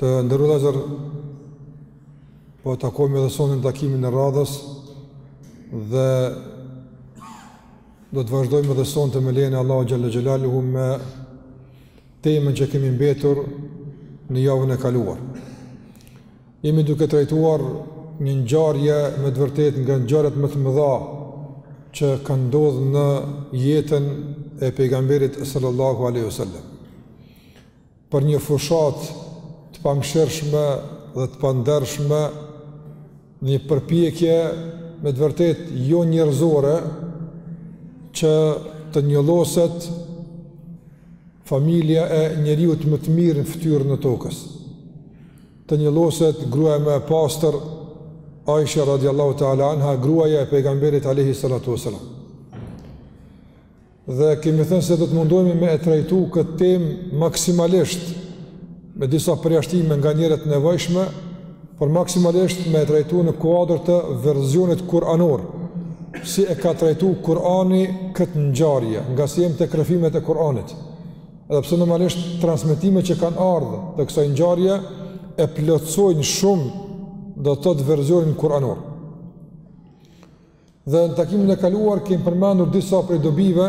Të nderuar vëllezër, po takohemi edhe sonte në takimin e radhës dhe do të vazhdojmë edhe sonte me lejen e Allahut xhel-le xhelaluhu me temën që kemi mbetur në javën e kaluar. Jemi duke trajtuar një ngjarje me të vërtetë nga ngjarjet më të mëdha që kanë ndodh në jetën e pejgamberit sallallahu alejhi ue sallam. për një fushatë të pamëshirshme dhe të pandershme, një përpjekje me të vërtetë jo njerëzore që të njolloset familja e njeriut më të mirë në ftyrën e tokës. Të njolloset gruaja më e pastër, Aisha radiallahu ta'ala anha, gruaja e pejgamberit alejhi salatu ue selam. Dhe kemi thënë se do të mundohemi me e trajtu këtë temë maksimalisht me disa përjashtime nganjëherë të nevojshme, por maksimalisht me e trajtu në kuadër të versionit kuranor, si e ka trajtu Kurani këtë ngjarje, ngase jemi tek rrëfimet e Kuranit. Edhe pse normalisht transmetimet që kanë ardhur rreth kësaj ngjarje e plotësojnë shumë do të thotë versionin kuranor. Dhe në takimin e kaluar kemi përmendur disa prej dobive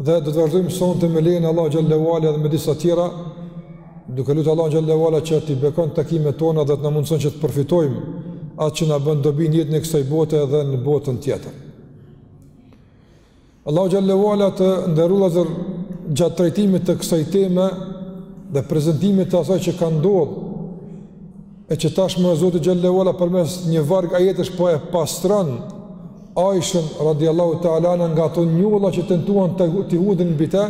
dhe do të vazhdojmë sonte me lejen e Allahut xhel-le ue ala edhe me disa tjera, duke lutur Allahun xhel-le ue ala që t'i bekon takimet tona dhe të na mundëson që të përfitojmë atë që na bën dobi në jetën e kësaj bote dhe në botën tjetër. Allahu xhel-le ue ala, të nderuar vëllezër, gjatë trajtimit të kësaj teme dhe prezantimit të asaj që ka ndodhur e që tashmë Zoti xhel-le ue ala përmes një varg ajetesh po e pastron Aishën radiallahu ta'ala anha nga ato njolla që tentuan t'i hudhin mbi të,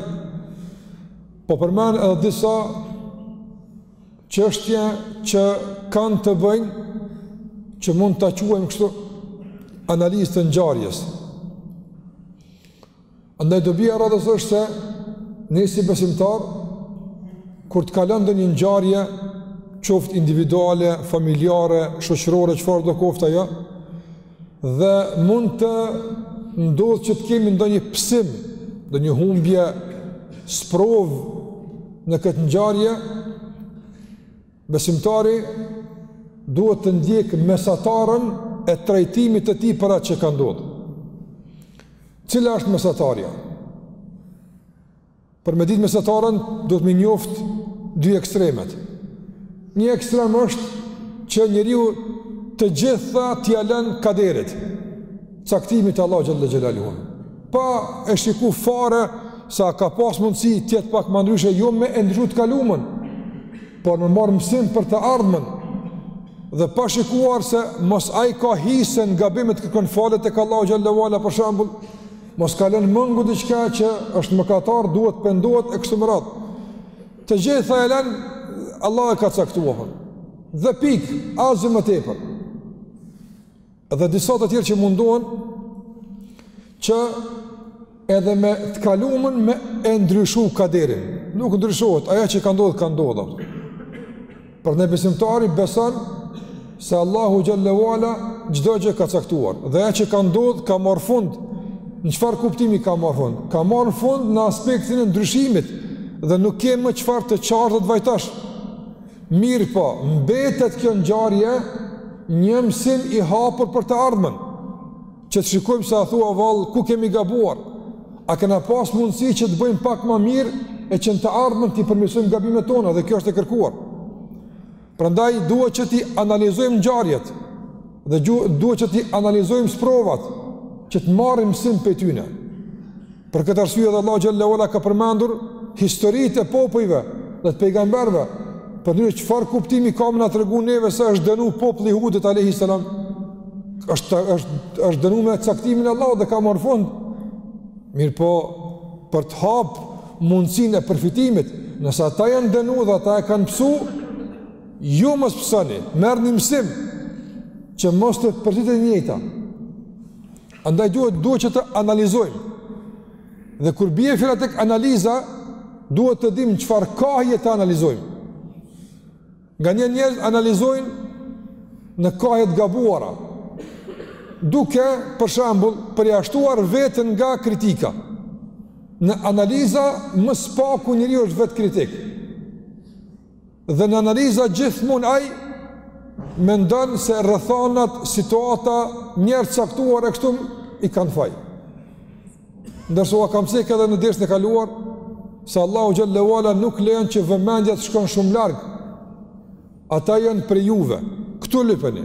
po përmend edhe disa çështje që kanë të bëjnë që mund ta quajmë kështu analizë të ngjarjes. Andaj dobia e radhës është se ne si besimtarë kur të kalon ndonjë ngjarje, qoftë individuale, familjare, shoqërore, çfarëdo qoftë ajo, Dhe mund të ndodhë që të kemi ndonjë pësim, ndonjë humbje, sprovë në këtë ngjarje, besimtari duhet të ndjekë mesatarën e trajtimit të tij për atë që ka ndodhë. Cila është mesatarja? Për me ditë mesataren duhet me njoft dy ekstremet. Një ekstrem është që njeriu të gjitha t'ia lën kaderit, caktimit të Allahut xhallal xhelaluhu. Pa e shiku fare sa ka pas mundësi të jetë pak ma ndryshe, jo me e ndrru të kalumën, por me marr mësim për të ardhmen. Dhe pa shikuar se mos ai ka hise në gabime, të kërkon falje tek Allahu xhallal xhelaluhu për shembull, Mos ka lënë mangu diçka që është mëkatar, duhet të pendohet e kështu me radhë. Të gjitha e lënë: Allahu e ka caktuar. Dhe pik, asgjë më tepër. Dhe disa të tjerë që mundohen që edhe me të kalumën me e ndryshu kaderin. Nuk ndryshohet, ajo që ka ndodh ka ndodh. Pra besimtari beson se Allahu xhel-le ue ala çdo gjë ka caktuar dhe ajo që ka ndodh ka marrë fund në çfarë kuptimi ka marrë fund ka marrë fund në aspektin e ndryshimit dhe nuk ke më çfarë të qash, të vajtosh mirëpo mbetet kjo ngjarje një mësim i hapur për të ardhmen Që të shikojmë se a thua vallë ku kemi gabuar, a kena pas mundësi që të bëjmë pak ma mirë e që në të ardhmen t'i përmirësojmë gabimet tona dhe kjo është e kërkuar. Prandaj duhet që t'i analizojmë ngjarjet dhe duhet që t'i analizojmë sprovat që të marrim mësim prej tyre. Për këtë arsye edhe Allahu xhel-le ue ala ka përmendur historitë e popujve dhe të pejgamberëve, përndryshe çfarë kuptimi ka me na tregu neve se është dënu populli i Hudit alejhi selam. Është është është dënu me caktimin e Allahut dhe ka marrë fund. Mirëpo për të hap mundësinë e përfitimit, nëse ata janë dënu dhe ata e kanë pësu, ju mos pësoni, merrni mësim që mos të përsëritet e njëjta. Andaj duhet duhet që të analizojmë. Dhe kur bie fjala tek analiza, duhet të dimë çfarë kahje të analizojmë. Nganjëherë njerëz analizojnë në kahje të gabuara, duke për shembull përjashtuar veten nga kritika. Në analiza më së paku njeriu është vetëkritik. Dhe në analiza gjithmonë ai mendon se rrethanat, situata, njerëz të caktuar e kështu i kanë faj. Ndërsa ua kam cek edhe në dersin e kaluar se Allahu xhel-le ue ala nuk lejon që vëmendja të shkon shumë larg. Ata janë prej juve. Këtu lypeni.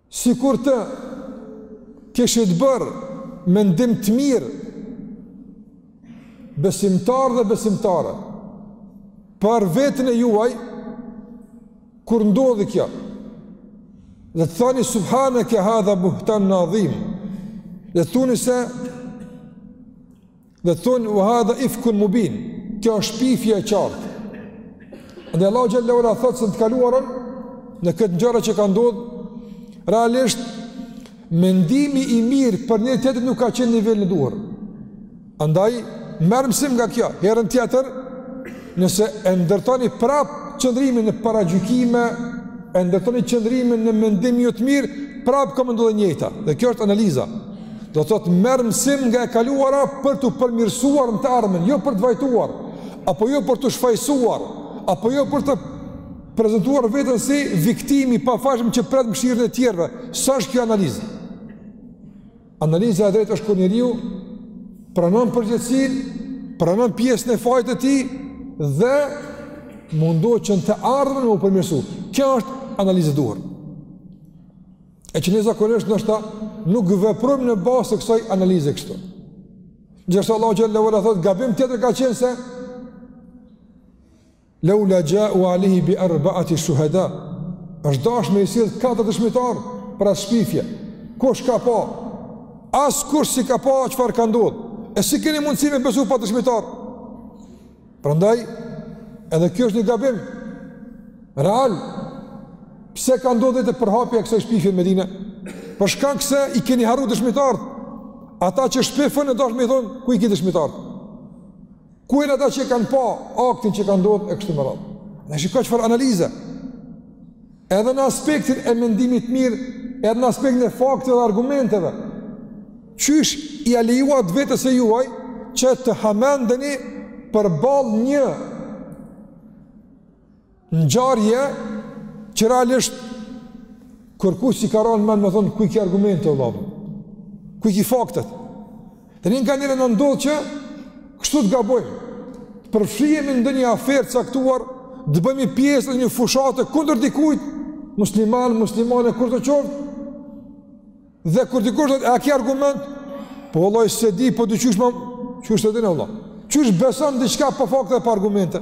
Sikur të kishit bërë mendim të mirë besimtar dhe besimtare për veten e juaj kur ndodhi kjo dhe të thoni subhaneke hadha buhtanun adhim dhe të thuni se Dhe thonë, hadha ifkun mubin, kjo është shpifje e qartë. Dhe Allah xhel-le ue ala thotë se në të kaluarën, në këtë ngjarje që ka ndodhë, realisht, mendimi i mirë për njëri-tjetrin nuk ka qenë nivelin e duhur. Andaj, merr mësim nga kjo, herën tjetër, Nëse e ndërtoni prapë qëndrimin në paragjykime, e ndërtoni qëndrimin në mendim jo të mirë, prapë ka me ndodh e njëjta. Dhe kjo është analiza. Do të thotë merr mësim nga e kaluara për t'u përmirësuar në të ardhmen, jo për të vajtuar, apo jo për t'u shfajësuar, apo jo për të prezantuar veten si viktimë i pafajshëm që pret mëshirën e tjerëve. Sa është kjo analizë? Analiza e drejtë është kur njeriu pranon përgjegjësinë, pranon pjesën e fajit të tij dhe mundohet që në të ardhmen me u përmirësu. Kjo është analiza e duhur. E që ne zakonisht ndoshta nuk veprojmë në bazë të kësaj analize kështu. Gjersa Allahu xhel-le ue ala thotë, gabim tjetër ka qenë se Leu la xhau alejhi bi arbaati shuhada. Është dash me i sjell katër dëshmitar për atë shpifje. Kush ka pa? Askush s'i ka pa çfarë ka ndodh. E si keni mundësi me besu pa dëshmitar? Prandaj edhe kjo është një gabim. Real. Pse ka ndodh përhapja e kësaj shpifjeje në Medinë? Për shkak se i keni harru dëshmitarët. Ata që shpifën u dash me i thonë ku i ki dëshmitarët. Ku janë ata që e kanë pa aktin që ka ndodh e kështu me radhë. Dhe shiko çfarë analize. Edhe në aspektin e mendimit të mirë, edhe në aspektin e fakteve dhe argumenteve. Qysh ia lejuat vetes së juaj që të hamendeni përballë një Ngjarje që realisht kërkujt s'i ka ra n'mend me thonë ku i ke argumentet o vëlla. Ku i ke faktet? Dhe neve nganjëherë na ndodh që kështu të gabojmë, të përfshihemi në ndonjë aferë të caktuar, të bëhemi pjesë e ndonjë fushate kundër dikujt, musliman, muslimane, kushdo qoftë, Dhe kur dikush thotë, "A ke argument?" Po vallahi s'e di, po ti qysh more qysh s'e din o vlla. Qysh beson diçka pa fakte pa argumente?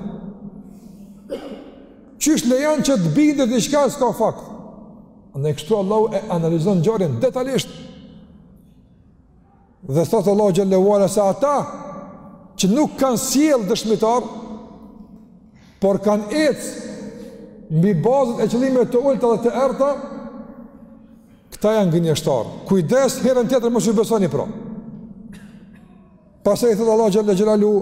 Qysh lejon që të bind diçka s'ka fakt? Andaj kështu Allahu e analizon ngjarjen detajisht. Dhe thotë Allahu xhel-le ue ala se ata që nuk kanë sjell dëshmitar, por kanë ecë mbi bazën e qëllimeve të ulta dhe të errta, këta janë gënjeshtarë. Kujdes herën tjetër mos ju besoni pra. Pastaj thotë Allahu xhel-le xhelaluhu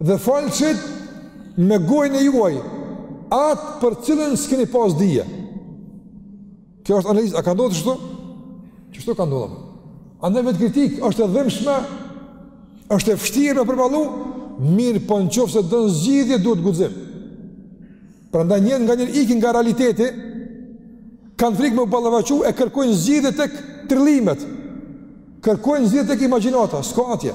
Dhe folshit me gojën e juaj atë për cilën s'keni pas dije. Kjo është analizë, a ka ndodh qështu? Qështu ka ndodh. Andaj vetëkritika është e dhimbshme, është e vështirë me përballu, mirëpo po në qoftë se don zgjidhje duhet guxim. Prandaj nganjëherë ikin nga realiteti, kanë frikë me u ballafaqu e kërkojnë zgjidhje tek trillimet, kërkojnë zgjidhje tek imagjinata, s'ka atje.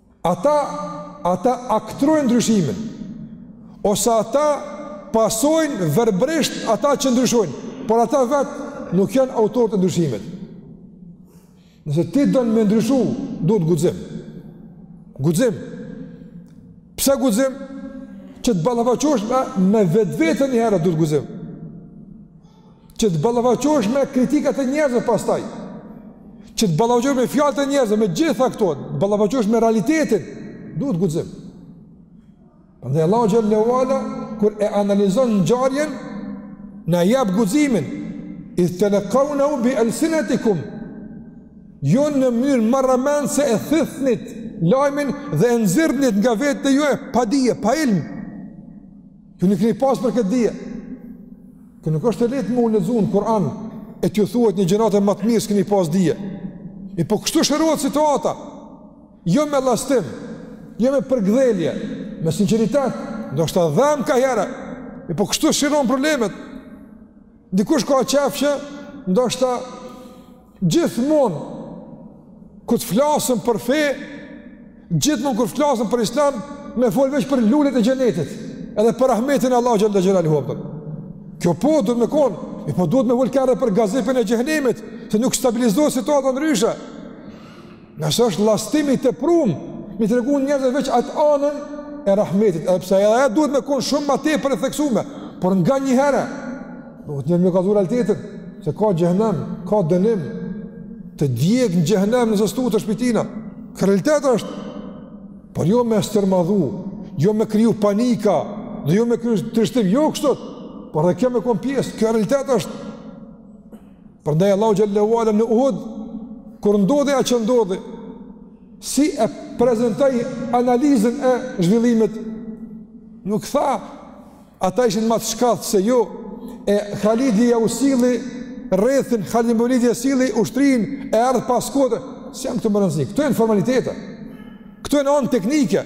Ata, ata aktrojnë ndryshimin, ose ata pasojnë verbrisht ata që ndryshojnë, por ata vetë nuk janë autorët e ndryshimit. Nëse ti don me ndryshu, duhet guxim. Guxim. Pse guxim? Që të ballafaqohesh me, me vetveten një herë, duhet guxim. që të ballafaqohesh me kritikat e njerëzve pastaj, që të ballafaqohesh me fjalët e njerëzve, me gjitha këto, të ballafaqohesh me realitetin, duhet guxim. Prandaj Allahu xhel-le ue ala kur e analizon ngjarjen, na jep guximin, idh telekaunehu bi elsinetikum. Ju në mënyrë marramendëse e thithnit lajmin dhe e nxirrnit nga vetja juaj pa dije, pa ilm. Ju nuk keni pas për këtë dije. Kjo nuk është e lehtë me u lexu n'Kur'an, e t'ju thuhet një gjenerate ma të mirë s'keni pas dije. E po kështu shërohet situata, jo me llastim, jo me përkëdhelje, me sinqeritet, ndoshta dhemb ka herë, e po kështu shërohen problemet. Dikush ka qejf që, ndoshta Gjithmonë kur të flasim për fe, gjithmonë kur flasim për Islam, me fol veç për lulet e xhenetit, edhe për rahmetin e Allahut xhel-le xhelaluhu. Kjo po duhet me kon, e po duhet me fol ka herë për gazepin e xhehenemit, se nuk stabilizohet situata ndryshe. Nga se është llastim i tepruem, me i tregu njerëzve veç atë anën e rahmetit, edhe pse edhe e duhet me konë shumë ma tepër e theksume, por nganjëherë, duhet njeri me kallzu realitetin, se ka xhehenem, ka dënim, të djeg në xhehenem nëse s'tutet shpirti, a, kjo realitet është, por jo me stërmadhu, jo me kriju panika, dhe jo me kriju trishtim, jo kështu, por dhe kjo me konë pjesë, kjo realitet është, Prandaj Allahu xhel-le ue ala në Uhud, kur ndodhi ajo që ndodhi, si e prezentoi analizën e zhvillimit, nuk tha, ata ishin ma të shkathtë se ju, e Halidi jau solli rrethin, Halid ibn Velidi jau solli ushtrinë, e erdh pas kodre, s'janë këto me rëndësi, këto janë formalitete, këto janë anë teknike,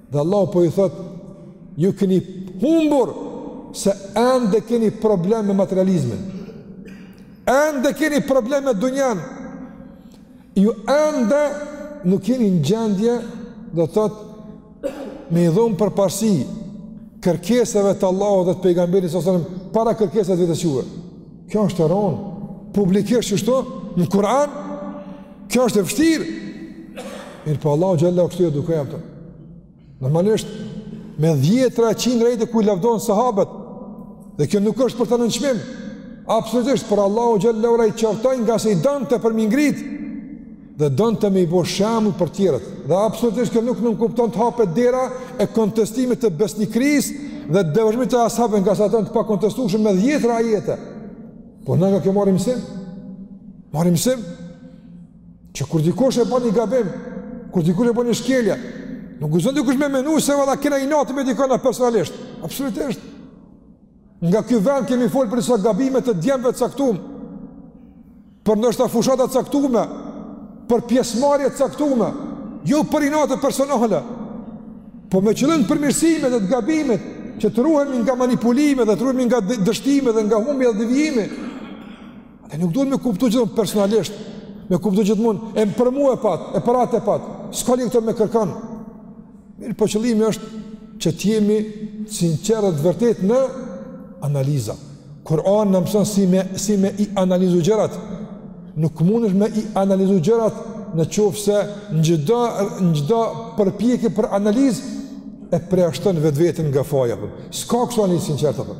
Dhe Allahu po ju thot, ju keni humbur se ende keni problem me materializmin. Ende keni problem me dunjan. Ju ende nuk jeni në gjendje, do të thot, me i dhon përparësi kërkesave të Allahut dhe të pejgamberit a.s. para kërkesave t'vetes juve. Kjo është e rond. Publikisht qështu, në Kur'an, Kjo është e vështirë. Mirëpo Allahu xhallahu kështu i edukoi ata. Normalisht me dhjetra e qindra ajete ku lavdon sahabët. Dhe kjo nuk është për ta nënçmim. Absolutisht por Allahu xhallahu i qortoi ngase i donte për me i ngrit dhe donte me i bo shembull për të tjerët. Dhe absolutisht kjo nuk nënkupton të hapet dera e kontestimit të besnikërisë dhe devotshmërisë të ashabëve ngase ata janë të pakontestueshëm me dhjetra ajete. Po na nga kjo marrim mësim Marrim mësim, që kur dikush e bën një gabim, kur dikush e bën një shkelje, nuk guxon dikush me menu se valla kena inat me dikona personalisht. Absolutisht. Nga ky vend kemi folë për disa gabime të djemve të caktum, për ndoshta fushata t'caktume, për pjesëmarrje të caktume, jo për inate personale, po me qëllim përmirësimit edhe të gabimit, që të ruhemi nga manipulimet dhe të ruhemi nga dështimet dhe nga humbja dhe devijimi, Dhe nuk duhet me kuptu gjithmonë personalisht, me kuptu gjithmonë, e për mu e pat, e për atë e pat, s'ka lidhje kto me kërkan. Mirëpo qëllimi është që t'jemi t'sinqertë vërtet në analiza. Kur'ani na mëson si me, si me i analizu gjërat, nuk mundesh me i analizu gjërat në qoftë se në çdo, në çdo përpjekje për analiz e përjashton vetveten nga faji. Po. S'ka këso analizë t'sinqertë, po.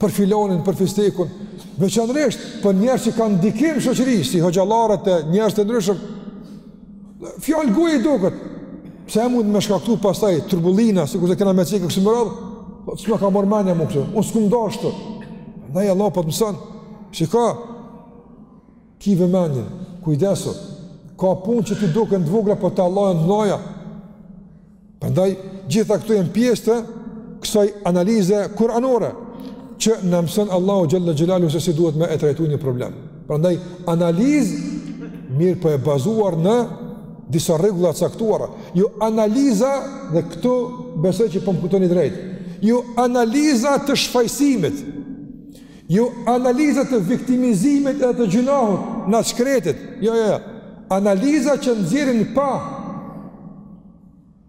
për filanin, për fistekun, veçanërisht për njerëz që kanë ndikim në shoqëri, si hoxhallarët e njerëz të ndryshëm. Fjalë goje i duket. Pse mundet me shkaktu pastaj turbullina, sikur se kena me çike kështu më radh? Po s'ma ka marrë mendja mu kështu. Unë s'kam dashur. Ndaj Allahu po të mëson. Shikoj. Ki vëmendjen, kujdesu, ka punë që t'duken të vogla, po te Allahu janë të mëdha. Prandaj gjitha këto janë pjesë të kësaj analize kuranore që na mëson Allahu xhalla xhelalu se si duhet me e trajtuar një problem. Prandaj analizë mirëpo e bazuar në disa rregulla të caktuara. Jo analiza dhe këtu besoj që po më kuptoni drejt. Jo analiza të shfajësimit. Jo analiza të viktimizimit e të gjynahut na shkretët. Jo, jo, jo. Analiza që nxjerrin në pah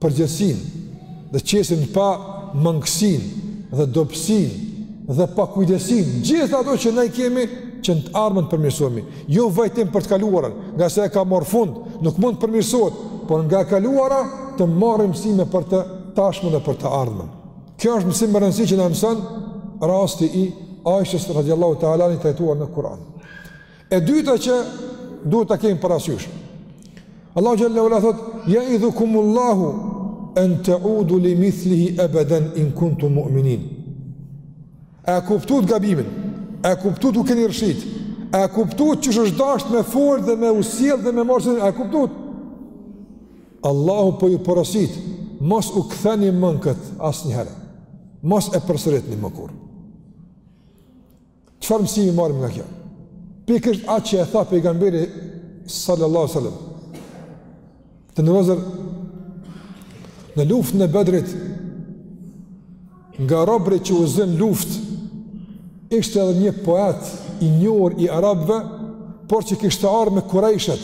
përgjegjësinë dhe qesin në pah mangësinë dhe dobësinë dhe pakujdesinë gjithë ato që ne kemi që në të ardhmen të përmirësohemi jo vajtim për të kaluarën ngase ajo ka marrë fund nuk mund të përmirësohet por nga e kaluara të marrim mësime për të tashmen dhe për të ardhmen Kjo është mësim me rëndësi që na mëson rasti i Aishës radiallahu ta'ala anha i trajtuar në Kur'an. E dyta që duhet ta kemi parasysh. Allahu xhallahu ala thot: "Ja idhukumullahu an ta'udu li mithlihi abadan in kuntum mu'minin." A kuptuat gabimin? A kuptuat ku keni rrëshqit? A kuptuat qysh është dashtë me fol dhe me u sjell dhe me marrë A kuptuat? Allahu po ju porosit, mos u ktheni më në këtë asnjëherë. Mos e përsëritni më kurrë. Çfarë mësimi marrim nga kjo? Pikërisht atë që e tha pejgamberi sallallahu alaihi wasallam. Të ndodhë në luftën e Bedrit nga robërit që u zunë në luftë ishte edhe një poet i njohur i arabëve, por që kishte ardhur me kurejshët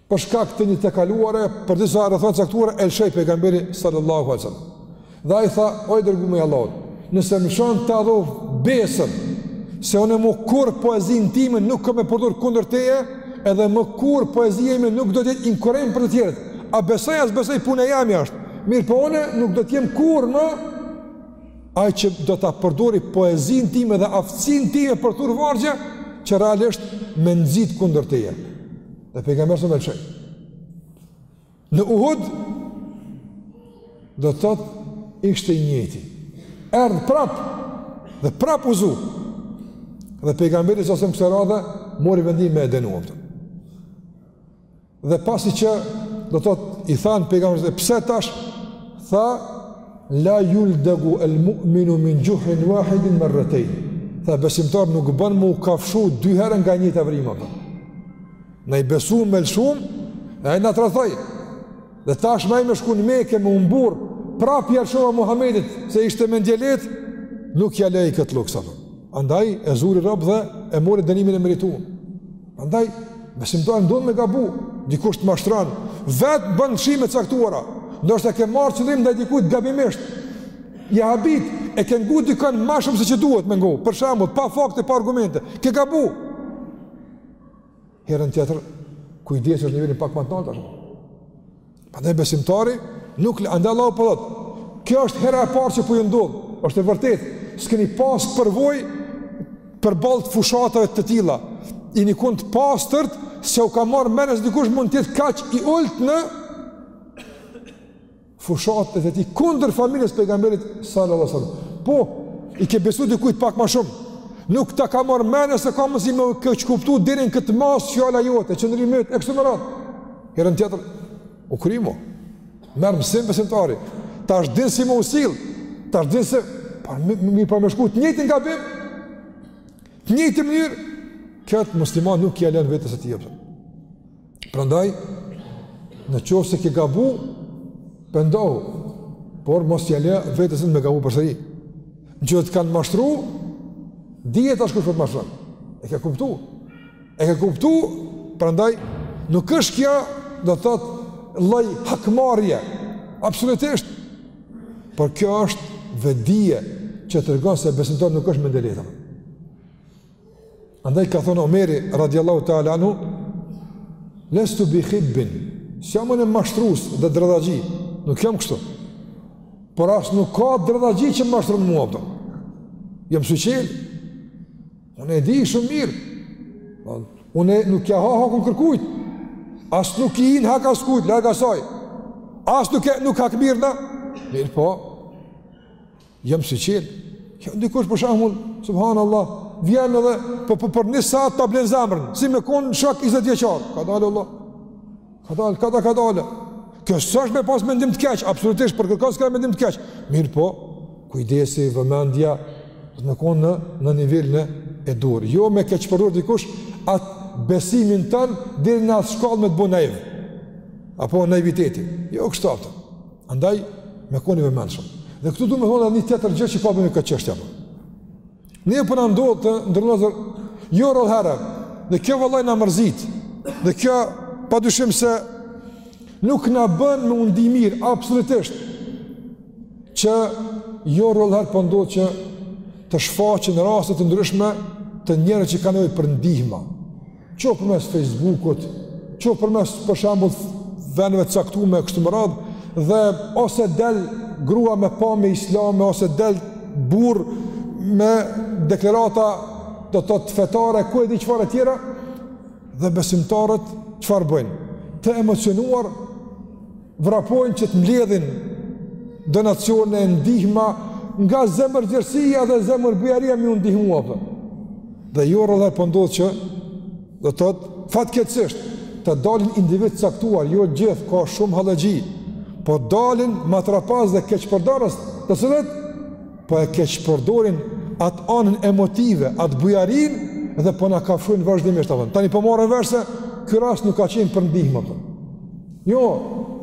Për shkak të një të kaluare, për disa rrethana të caktuara e lëshoi pejgamberi sallallahu alaihi wasallam. Dhe ai tha, o i dërguar i Allahut, nëse më lshon ta dha besën se unë më kurrë poezinë time nuk kam me përdor kundër teje, edhe më kurrë poezia ime nuk do të jetë inkurajim për të tjerët. A besoj a s'besoj puna jeme është. Mirëpo unë nuk do të jem kurrë më ai që do ta përdorë poezinë time dhe aftësinë time për thur vargje që realisht me nxit kundër teje. Dhe pejgamberi e lshoi. Në Uhud do të thotë ishte i njëjti. Erdh prap dhe prap u zu. Dhe pejgamberi sa më kësaj radhe mori vendim me e dënu. Dhe pasi që do të thotë i thanë pejgamberit pse tash tha La yuldegu el mu'minu min juhrin wahidin marratayn. Tha besimtari nuk bën me u kafshu dy herë nga e njëjta vrimë apo. Ne i besum e lshum, ai na tradhtoi. Dhe tashmë ai me shku në Mekë me u mburr, prap ia lshova Muhamedit se ishte mendjelehtë, nuk ia la kët luks apo. Andaj e zuri rob dhe e mori dënimin e merituar. Andaj, besimtari ndodh me gabu, dikush të mashtran, vetë bënë lëshime të caktuara, ndoshta ke marrë qëndrim ndaj dikujt gabimisht, je habit, e ke ngu dikënd ma shumë se që duhet me ngu, për shembull, pa fakte, pa argumente, ke gabu. Herën tjetër, kujdesi është në nivelin pak më të naltë, Prandaj besimtari nuk le andaj Allahu po thot. Kjo është hera e parë që po ju ndodh. Është e vërtetë, s'keni pas përvojë përballë fushatave të tilla. Jeni kon t'pastërt, s'u ka marrë menja se dikush mund të jetë kaq i ulët në fushatat e tij kundër familjes pejgamberit salallahu alejhi ve selem. Po, i ke besu dikujt pak ma shumë. Nuk ta ka marrë menja se ka mundësi me t'keqkuptu deri n'këtë masë fjala jote, qëndrimi yt, e kështu me radhë. Herën tjetër, u kry mo, merr mësim besimtari, tash e din si me u sill, tash e din se, pa, mi, mi, mi pa me shku të njëjtin gabim, të njëjtën mënyrë, këtë muslimani nuk ia len vetes e ti jepëtën. Prandaj, në qoftë se ke gabu, pendohu, por mos ia le vetes me gabu përsëri. Në qoftë se të kanë mashtru, dije tash kush po të mashtron, e ke kuptu, E ke kuptu, prandaj, nuk është kjo, do të thot, lloj hakmarrje, absolutisht, por kjo është vetëdije, që tregon se besimtari nuk është mendjelehtë. Andaj ka thonë Omeri, radiallahu ta'ala anhu, lestu bi khibbin, s'jam unë mashtrus dhe dredhaxhi, nuk jam kështu, por as nuk ka dredhaxhi që më mashtron mua, apo. Jam syçelë, Unë e di shumë mirë. Unë nuk ja ha hakun kërkujt. As nuk i hi n'hak askujt, larg asaj. As nuk e nuk hakmirrna. Mirëpo jam syçelë. Vjen dikush për shembull, subhanallah, vjen edhe po po për një sahat ta blen zemrën. Si me kon shok 20 vjeçar. Kadalë vlla. Kadalë, kadalë, kadalë. Kjo s'është me pas mendim të keq, absolutisht, për kërkon s'ka mendim të keq. Mirëpo, kujdesi, vëmendja, duhet me kon në, në nivelin e duhur. Jo me keqpërdor dikush atë besimin tën, deri në atë shkallë me të bo naiv. Apo naiviteti. Jo kështu apo. Andaj, me kon i vëmendshëm. Dhe këtu du me thonë edhe një tjetër gjë që ka t'bëjë me këtë çështje. Ne po na ndodh të nderuar vëllezër jo rrallëherë. Dhe kjo vallahi na mërzit. Dhe kjo padyshim se nuk na bën me u ndi mirë absolutisht. Që jo rrallëherë po ndodh që të shfaqen raste të ndryshme të njerëzve që kanë nevojë për ndihmë. Qoftë përmes Facebookut, qoftë përmes për shembull vendeve të caktuara e kështu me radhë dhe ose del grua me pamje islame ose del burrë me deklarata do të thotë fetare ku e di çfarë të tjera dhe besimtarët çfarë bëjnë? Të emocionuar vrapojnë që të mbledhin donacione, ndihma nga zemërgjërsia dhe zemërbujaria me iu ndihmu, apo. Dhe jo rrallëherë po ndodh që, do të thotë, fatkeqësisht të dalin individë të caktuar, jo gjithë, ka shumë hallexhi, po dalin matrapazë dhe keqpërdorës të cilët, po e keqpërdorin atë anën emotive, atë bujarinë dhe po na kafshojnë vazhdimisht. Tani po marrin vesh se ky rast nuk ka qenë për ndihma, apo. Jo,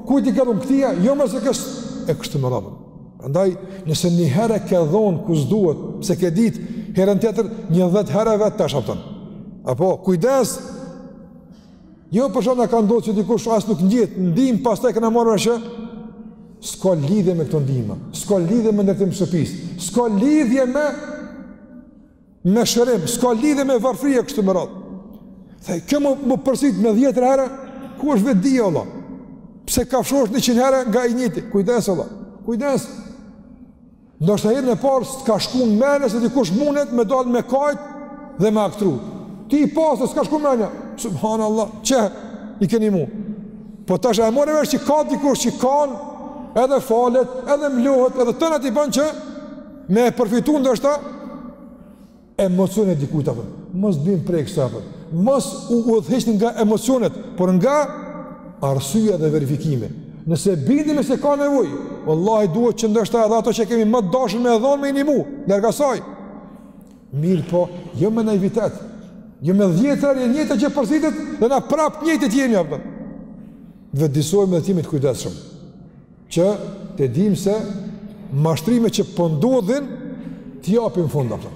kujt i ka dhënë këtia, jo më se kës e kështu me radhë. Prandaj, nëse një herë ke dhon ku s'duhet, s'e ke ditë, herën tjetër një 10 herë vete tash, apo. Apo kujdes. Jo për shembull na ka ndodhur që dikush as nuk ndjet, ndihmë pastaj kena marrë vesh. S'ka lidhje me këto ndihma, s'ka lidhje me ndërtim shtëpisë, s'ka lidhje me me shërim, s'ka lidhje me varfri e kështu me radhë. Dhe kjo me m'u përsërit me dhjetëra herë, ku është vetëdija, vëlla? Pse kafshohesh njëqind herë nga i njëjti? Kujdes, vëlla, kujdes. Ndoshta herën e parë, s'ka shku në mend se dikush mundet me dalë me kajtë dhe me aktru. Ti i pasë, s'ka shku në mend. Subhanallah, që i keni mu? Po tash e merr vesh që ka dikush që kan edhe falet, edhe mlohet, edhe tana t'i ban që Me e përfitu ndoshta emocionin e dikujt apo. Mos bim pre e kësaj apo. Mos u udhëhiq nga emocionet, por nga arsyeja dhe verifikimi. Nëse bindemi se ka nevojë, vallahi duhet që ndoshta edhe ato që kemi më të dashur me dhon me i nimu, larg asaj. Mirëpo, jo me naivitet. Jo me dhjetëra e njëjta që përsëritet dhe na prap njëjtë të jemi apo. Vetëdijësohemi dhe të jemi të kujdesshëm. që të dimë se mashtrimet që po ndodhin po t'i japim fund, apo.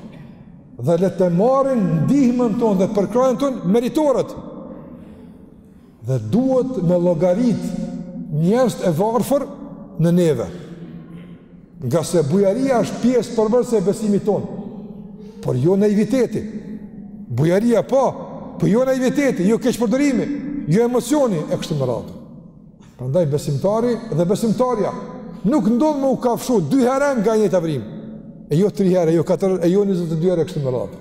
Dhe le të marrin ndihmën tonë dhe përkrahjen tonë meritorët. Dhe duhet me llogarit njerëzit e varfër në neve. Ngase bujaria është pjesë përbërëse e besimit tonë. Por jo naiviteti. Bujaria po, po jo naiviteti, jo keqpërdorimi, jo emocioni e kështu me radhë. Prandaj besimtari dhe besimtarja nuk ndodh me u kafshu dy herë nga njëjta vrimë. E jo tri herë, jo katër, e jo 22 herë kështu me radhë.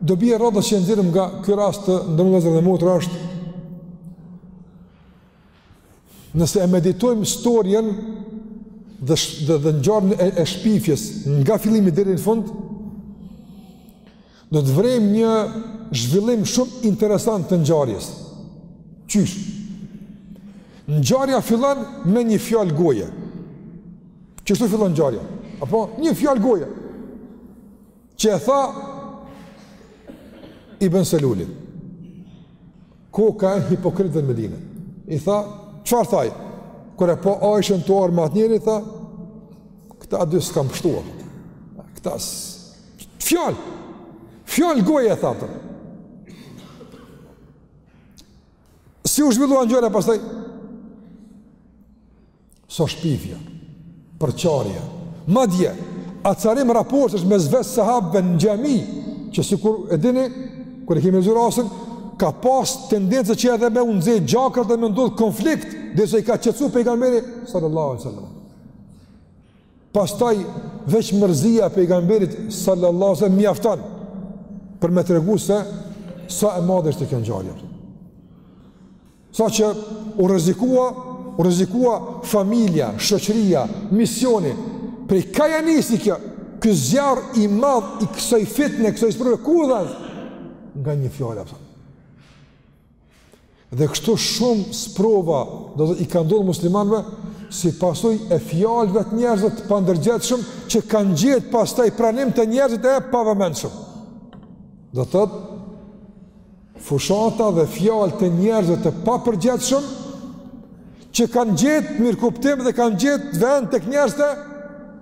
Dobi e radhës që nxjerrim nga ky rast të nderuar vëllezër dhe motra është nëse e meditojmë storien dhe dhe, dhe ngjarjen e, e shpifjes nga fillimi deri në fund, Do të vërejmë një zhvillim shumë interesant të ngjarjes. Qysh? Ngjarja fillon me një fjalë goje. Qështu fillon ngjarja? Apo një fjalë goje. Që e tha Ibn Seluli. Koka e hipokritëve në Medine? I tha, çfarë thaj? Kur e po ai ishin tu ardhë me atë njeri, tha, këta dy s'kam pështuar. Këta s'kam Fjalë! Fjalë goje e thaftë. Si u zhvilluan gjërat pastaj? Sa shpifje, përçarje, madje acarim raportesh mes vet sahabëve në xhami, që sikur e dini, kur e kemi lexu rastin, ka pas tendencë që edhe me u nxe gjakrat dhe me ndodhë konflikt, derisa i ka qetësu pejgamberi, sallallahu alai sallam. Pastaj, veç mërzia e pejgamberit, sallallahu alai sallam, mjaftan, për me tregu se, sa e madhe është kjo ngjarje. Saqë u rrezikua, u rrezikua familja, shoqëria, misioni. Prej ka ja nisi kjo? Ky zjarr i madh i kësaj fitne, kësaj sprove ku u dhez? Nga një fjalë apo. Dhe kështu shumë sprova do të thotë i kanë ndodhur muslimanëve si pasojë e fjalëve të njerëzve të pandërgjegjshëm që kanë gjetë pastaj pranim te njerëzit e pavëmendshëm. Do thotë Fushata dhe fjalë të njerëzve të papërgjegjshëm që kanë gjetë mirëkuptim dhe kanë gjetë vend tek njerëzit e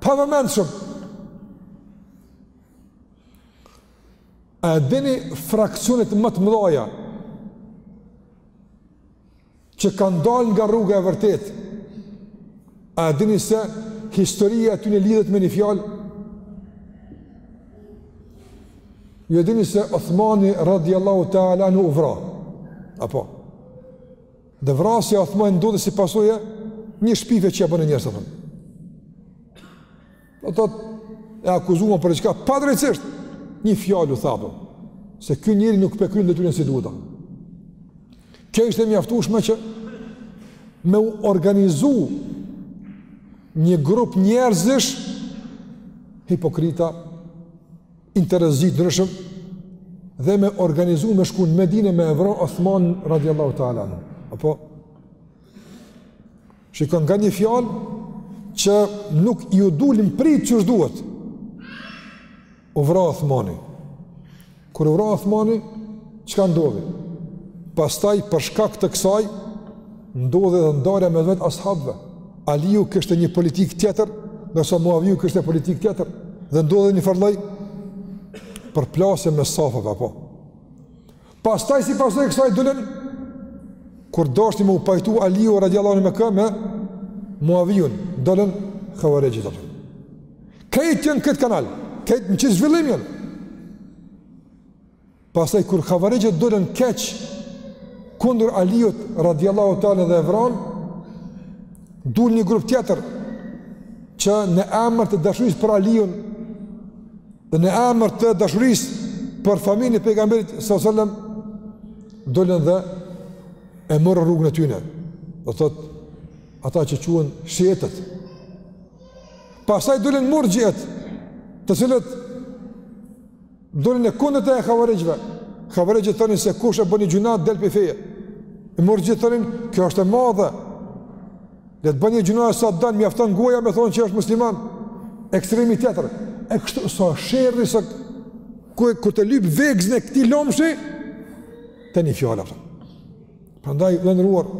pavëmendshëm. A dini fraksionet më të mëdhaja që kanë dalë nga rruga e vërtetë, a e dini se historia e tyne lidhet me një fjalë? Ju e dini se Othmani radiallahu ta'ala anhu u vra, apo? Dhe vrasja e Othmanit ndodhi si pasojë e një shpifje që ia bënë njerëzit, apo? Do thotë e akuzuan për diçka padrejtësisht. Një fjalë u përhap se ky njeri nuk po e kryn detyrën si duhet. Kjo ishte mjaftushme që me u organizu një grup njerëzish hipokrita interesesh të ndryshëm dhe me organizu me shku në Medine me e vra Othmanin radiallahu ta'ala anhu apo Shiko nga një fjalë që nuk iu dul në pritë qysh duhet. U vra Othmani. Kur u vra Othmani, çka ndodhi? Pastaj, për shkak të kësaj, ndodhi edhe ndarja mes vet ashabëve. Aliu kishte një politikë tjetër, ndërsa Muaviu kishte një politikë tjetër, dhe ndodhi një farë lloj, përplasje mes safave, apo? Pastaj si pasojë e kësaj dolën kur dashti me u pajtu Aliu radiallahu anhu me kë me Muaviun, dolën havarixhët apo. Krejt janë këtë kanal, krejt në qit zhvillim janë. Pastaj kur havarixhët dolën keq kundër Aliut radiallahu ta'ala dhe e vranë, dul një grup tjetër që në emër të dashurisë për Aliun Dhe në emër të dashurisë për familjen e pejgamberit sallallahu alajhi wasallam dolën dhe e morën rrugën e tyre. Do thotë ata që quhen shietët. Pastaj dolën murxhiet, të cilët dolën e kundërta e havarixhëve. Havarixhët thënin se kush e bën një gjynah del pi feje. E murxhiet thënin kjo është e madhe. Le të bëjë njeri gjynahe sa të don, mjafton me goja me thonë që është musliman, ekstremi tjetër, e kështu sa sherri, se kur, kur t'ia lyp vegzën e këtij lomshi, te një fjalë, apo jo. Prandaj, i nderuar,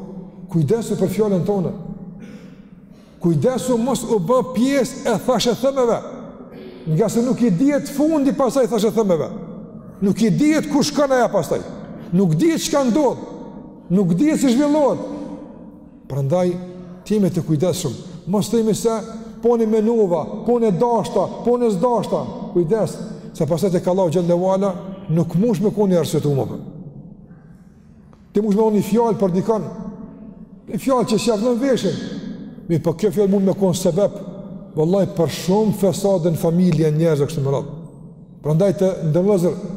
kujdesu për fjalën tonde, kujdesu mos u bë pjesë e thashethemeve, ngase nuk i dihet fundi pastaj thashethemeve, nuk i dihet ku shkon ajo pastaj, nuk dihet çka ndodh, nuk dihet si zhvillohet, Prandaj, të jemi të kujdesshëm, mos të themi se po unë menova, po unë dashta, po unë s'dashta. Kujdes, se pastaj tek Allahu xhelle ue ala nuk munsh me kon i arsyetuar. Ti munsh me thonë një fjalë për dikon. Një fjalë që s'ia vnon veshin. Mirëpo kjo fjalë mund me kon sebeb. Vallahi për shumë fesad në familje, në njerëz, kështu me radhë. Prandaj të nderuar vëllezër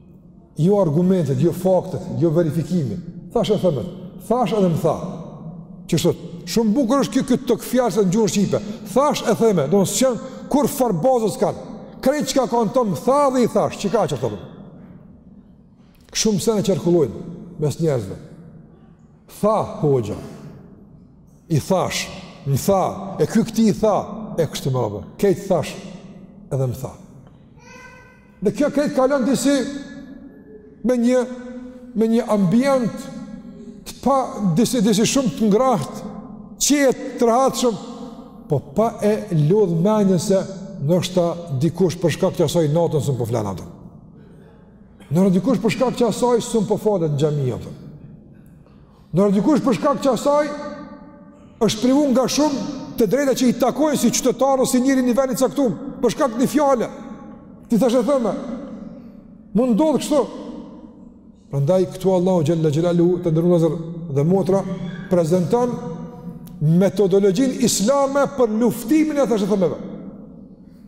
Jo argumentet, jo faktet, jo verifikimi. Thashethemet, thashë edhe më tha. Qështu, shumë bukur është kjo ky togfjalësh në gjuhën shqipe. Thashetheme, domethënë, kurrfarë baze s'kanë. Krejt çka kanë, më tha dhe i thashë, çka, qito thonë. Shumë sene qarkullojnë, mes njerëzve. Tha, hoxha, i thashë, më tha, e ky këtij i tha, e kështu me radhë, krejt thashë, edhe më tha. Dhe kjo krejt kalon disi me një me një ambient të pa disi disi shumë të ngrohtë, qetë, të rehatshëm, po pa e lodh mendjen se ndoshta dikush për shkak të asaj natën s'un po flen ato. Ndoshta dikush për shkak të asaj s'un po falet në xhami ato. Ndoshta dikush për shkak të asaj është privuar nga shumë të drejta që i takojnë si qytetar o si njeri në vendin e caktuar, për shkak të një fjale. Një thashetheme, mund të ndodhë kështu. Prandaj këtu Allahu xhelle xhelaluhu të nderuar vëllezër dhe motra prezanton metodologjinë islame për luftimin e thashethemeve.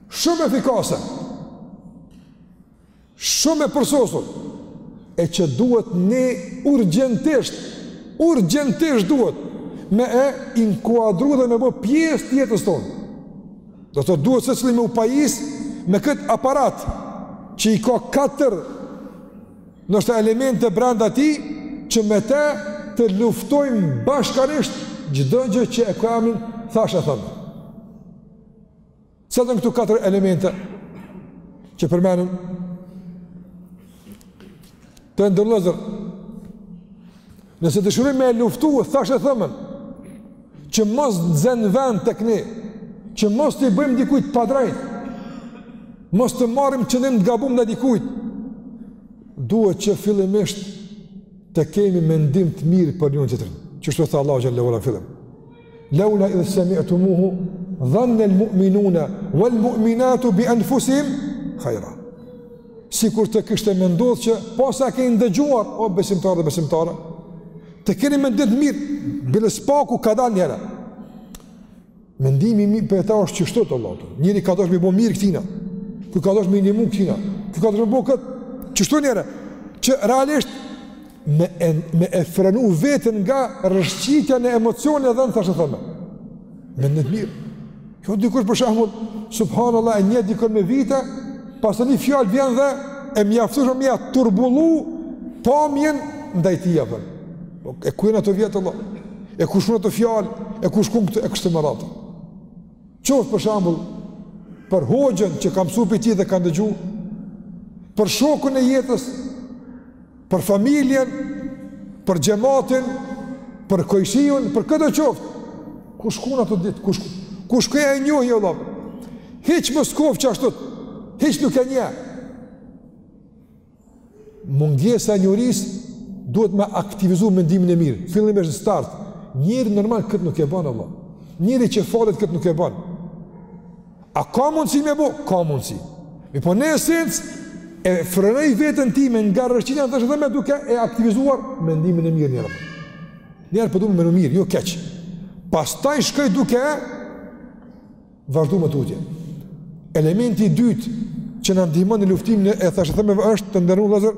Shumë efikase. Shumë e përsosur, e që duhet ne urgjentisht, urgjentisht duhet me e inkuadru dhe me bo pjesë të jetës tonë. Do të duhet secili me u pajis me këtë aparat që i ka katër nëse elemente brenda tij që me të të luftojmë bashkërisht çdo gjë që e ka emrin thashetheme. Cilat janë këto katër elemente që përmendëm? Të nderum vllezër. Nëse dëshirojmë me luftu thashethemen, që mos zen vend tek ne, që mos t'i bëjmë dikujt padrejt, mos të marrim qëndrim të gabum ndaj dikujt, duhet që fillimisht të kemi mendim të mirë për njëri tjetrin. Qështu tha Allahu xhelle ue ala fillim. Laula idh sami'tumuhu dhanna al-mu'minuna wal-mu'minatu bi anfusihim khayra. Sikur të kishte me ndodh që posa e keni ndëgjuar o besimtarë dhe besimtare, të keni mendim të mirë, bile spaku ka dalë njeri. Mendimi i mirë për ta është qështu tha Allahu. Njeri ka dasht me i bo mirë këtina. Ky ka dasht me i ndimu këtina. Ky ka dasht me bo kët, qështu njeri që realisht me e, me e frenu veten nga rrëshqitja në emocione dhe në thashetheme. Mendo mirë. Jo dikush për shembull, subhanallah e njeh dikën me vite, pastaj një fjalë vjen dhe e mjaftueshme me ia turbullu pamjen ndaj tij, a po. Po, e ku janë ato vjet vllo? E ku shkun ato fjalë? E ku shkun këto e kështu me radhë? Qoftë për shembull, për hoxhën që kam mësu pi tij dhe kam dëgju, për shokën e jetës, Për familjen, për xhematin, për kojshiun, për këdo qoftë. Ku shkun ato ditë, kush, kush, kush koja e njohi, vllo. Hiç mos koftë qashtu, hiç nuk e njeh. Mungesa e njohurisë duhet me aktivizu mendimin e mirë. Fillimisht n'start. Njeri normal këtë nuk e ban, vllo. Njeri që falet këtë nuk e ban. A ka mundësi me bo? Ka mundësi. Mirëpo në esencë, e frenoj veten time nga rrëshqitja në thashetheme duke e aktivizuar mendimin e mirë njëherë. Njëherë po du me menu mirë, jo keq. Pastaj shkoj duke e vazhdu më tutje. Elementi i dytë që na ndihmon në luftimin e thashethemeve është të nderum vllezër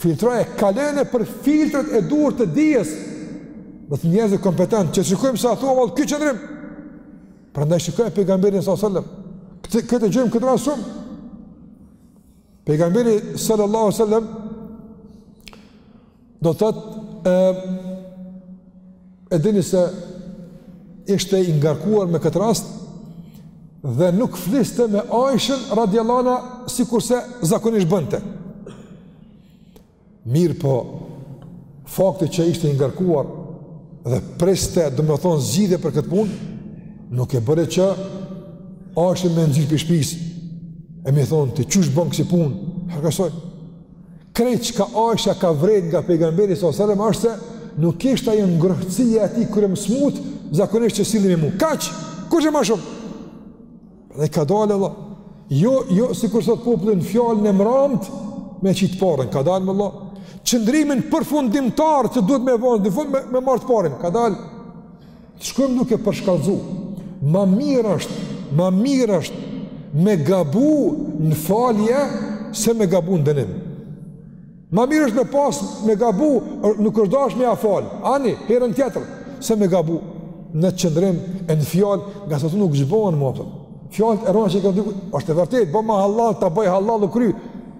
Filtroje, kaloje nëpër filtrat e duhur të dijes, dhe te njerëzit kompetent, që shikojmë se a thua vallë ky qëndrim. Prandaj shikoje pejgamberin s.a.s. Këtë, këtë gjëmë këtë rrasë shumë. Pejgamberi s.a.s. do thotë e dini se ishte i ngarkuar me këtë rast dhe nuk fliste me Aishën radiallana sikurse zakonisht bënte. Mirëpo, fakti që ishte i ngarkuar dhe priste, domethënë, zgjidhje për këtë punë, nuk e bëri që Aishën me nxirë prej shpisë. E me i thonë, ti qysh bon kësi punë, herkesoj. Krejt çka Aisha ka vrejt nga pejgamberi sa selam është se nuk ishte ajo ngrohtësia e tij kur jem smutë, zakonisht që sillej me mua. Kaq. Kurgjo ma shumë. Andaj kadalë vlla. Jo, jo, sikur sot populli fjalën e mramtë me e qit të parën, kadalë more vlla. Qëndrimin përfundimtar që duhet me vonë, në fund me, me e marrë të parën, kadalë. Të shkojmë duke përshkallëzu. Ma mirë është, ma mirë është me gabu në falje se me gabu në dënim. Ma mirë është me pas me gabu, nuk është dashë me ia falë, ani, herën tjetër, se me gabu në qëndrim e në fjalë, ngase ato nuk zhbohen më atëm. Fjalët e rona që i ka dikush, është e vërtetë, boma hallall, ta bëj hallall u kry,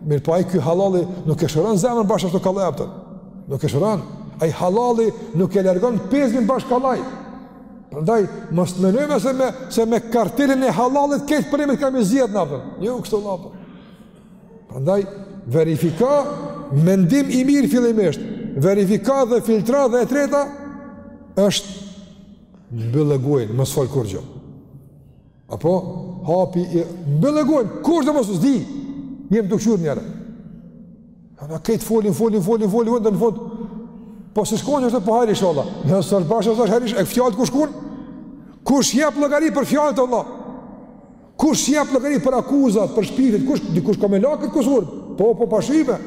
mirëpo ai ky hallalli nuk e shëron zemrën bash ashtu kollaj Nuk e shëron. Ai hallalli nuk e largon pezmin bash kollaj. Prandaj mos të mendojmë se me se me kartelën e hallallit krejt problemet i kemi zgjidh na bën. Jo kështu na bën. Prandaj verifiko mendim i mirë fillimisht. Verifiko dhe filtro dhe e treta është mbylle gojën, mos fol kurgjo. Apo, hapi, i, mbylle gojën, kur të mos zdi, jem të këshur njërë. Ata krejt folin, folin, folin, folin, folin, dhe në fund, po së shkoni është të po hajr inshallah. Nesër bash është hajr inshallah, e fjalët ku shkun? Kush jep llogari për fjalët, o vlla? Kush jep llogari për akuzat, për shpifjet, kush, kush ka me e la këtë kusur? Po, po, pashime.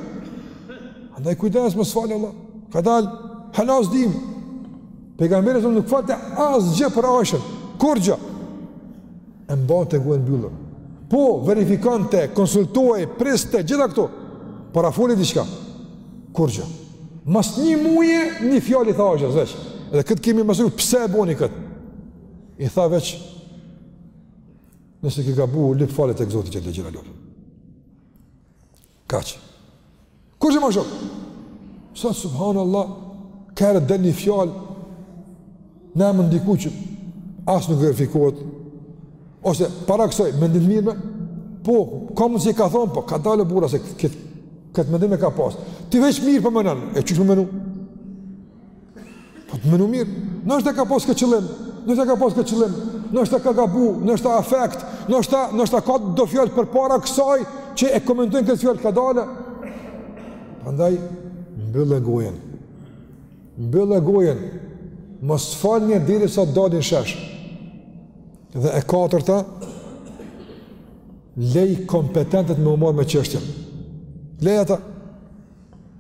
Andaj kujdes, mos fol vlla. Kadalë, hala s'dimë. Pejgamberi sa nuk folte asgjë për Aishën, kurrgjë. E mbante gojën mbyllur. Po, verifikonte, konsultohej, priste, gjitha këto. Por a foli diçka? Kurrgjë. Mas një muje, një fjalë i tha Aishës, veç. Edhe këtë kemi mësru, pse e boni këtë? I tha veç, nëse ke gabu, lyp falje tek Zoti xhel-le xhelaluhu. Kaq. Kurgjo ma shumë. Sot subhanallah, kur të del një fjalë n'emën dikujt as nuk verifikohet, ose para kësaj, mendim të mirë, po, ka mundësi ka thonë, po, kadalë burra se këtë këtë mendim e ka pasë. Ti veç mirë po menon, e që që me menu? Po të menu mirë, noshta ka pas këtë qëllim, noshta ka pas këtë qëllim, noshta ka gabu, noshta afekt, noshta, noshta ka do fjalë përpara kësaj që e komentojnë këtë fjalë, kadale. Andaj, mbylle gojën, mbylle gojën, mos fol derisa të dalin n'shesh. Dhe e katërta, lej kompetentët me u marr me çështjen. Lej ata,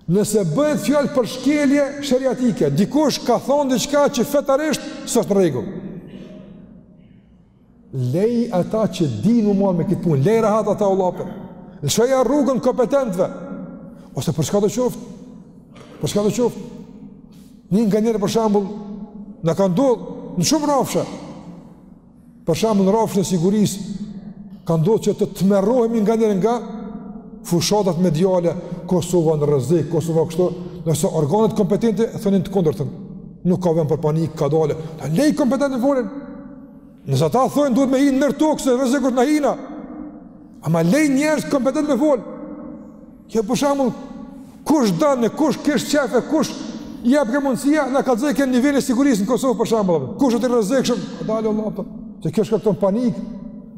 Nëse bëhet fjalë për shkelje shariatike, dikush ka thonë diçka që fetarisht s'është në rregull. Lej ata që dinë me u marrë me këtë punë, lej rahat ata u lapër. Lëshoja rrugën kompetentëve. Ose për çka do qoftë? Për çka do qoftë? Nganjëherë për shembull na ka ndodh në shumë rrafshe. Për shembull në rrafshin e sigurisë ka ndodhur që të tmerrohemi nganjëherë nga fushatat mediale Kosova në rrezik, Kosova kështu, ndërsa organet kompetente thonin të kundërtën. Nuk ka vend për panik, kadalë. Lej kompetentët me fol. Nëse ata thonë duhet me hin ndër tokë se rreziku na hina. Ama lej njerëz kompetent me fol. Kjo për shembull kush donte, kush kish qejf e kujt i jepke mundësia na ka dhënë kënë nivelin e sigurisë në Kosovë për shembull. Kush është i rrezikshëm? Dalë Allah ato. Se kjo shkakton panik.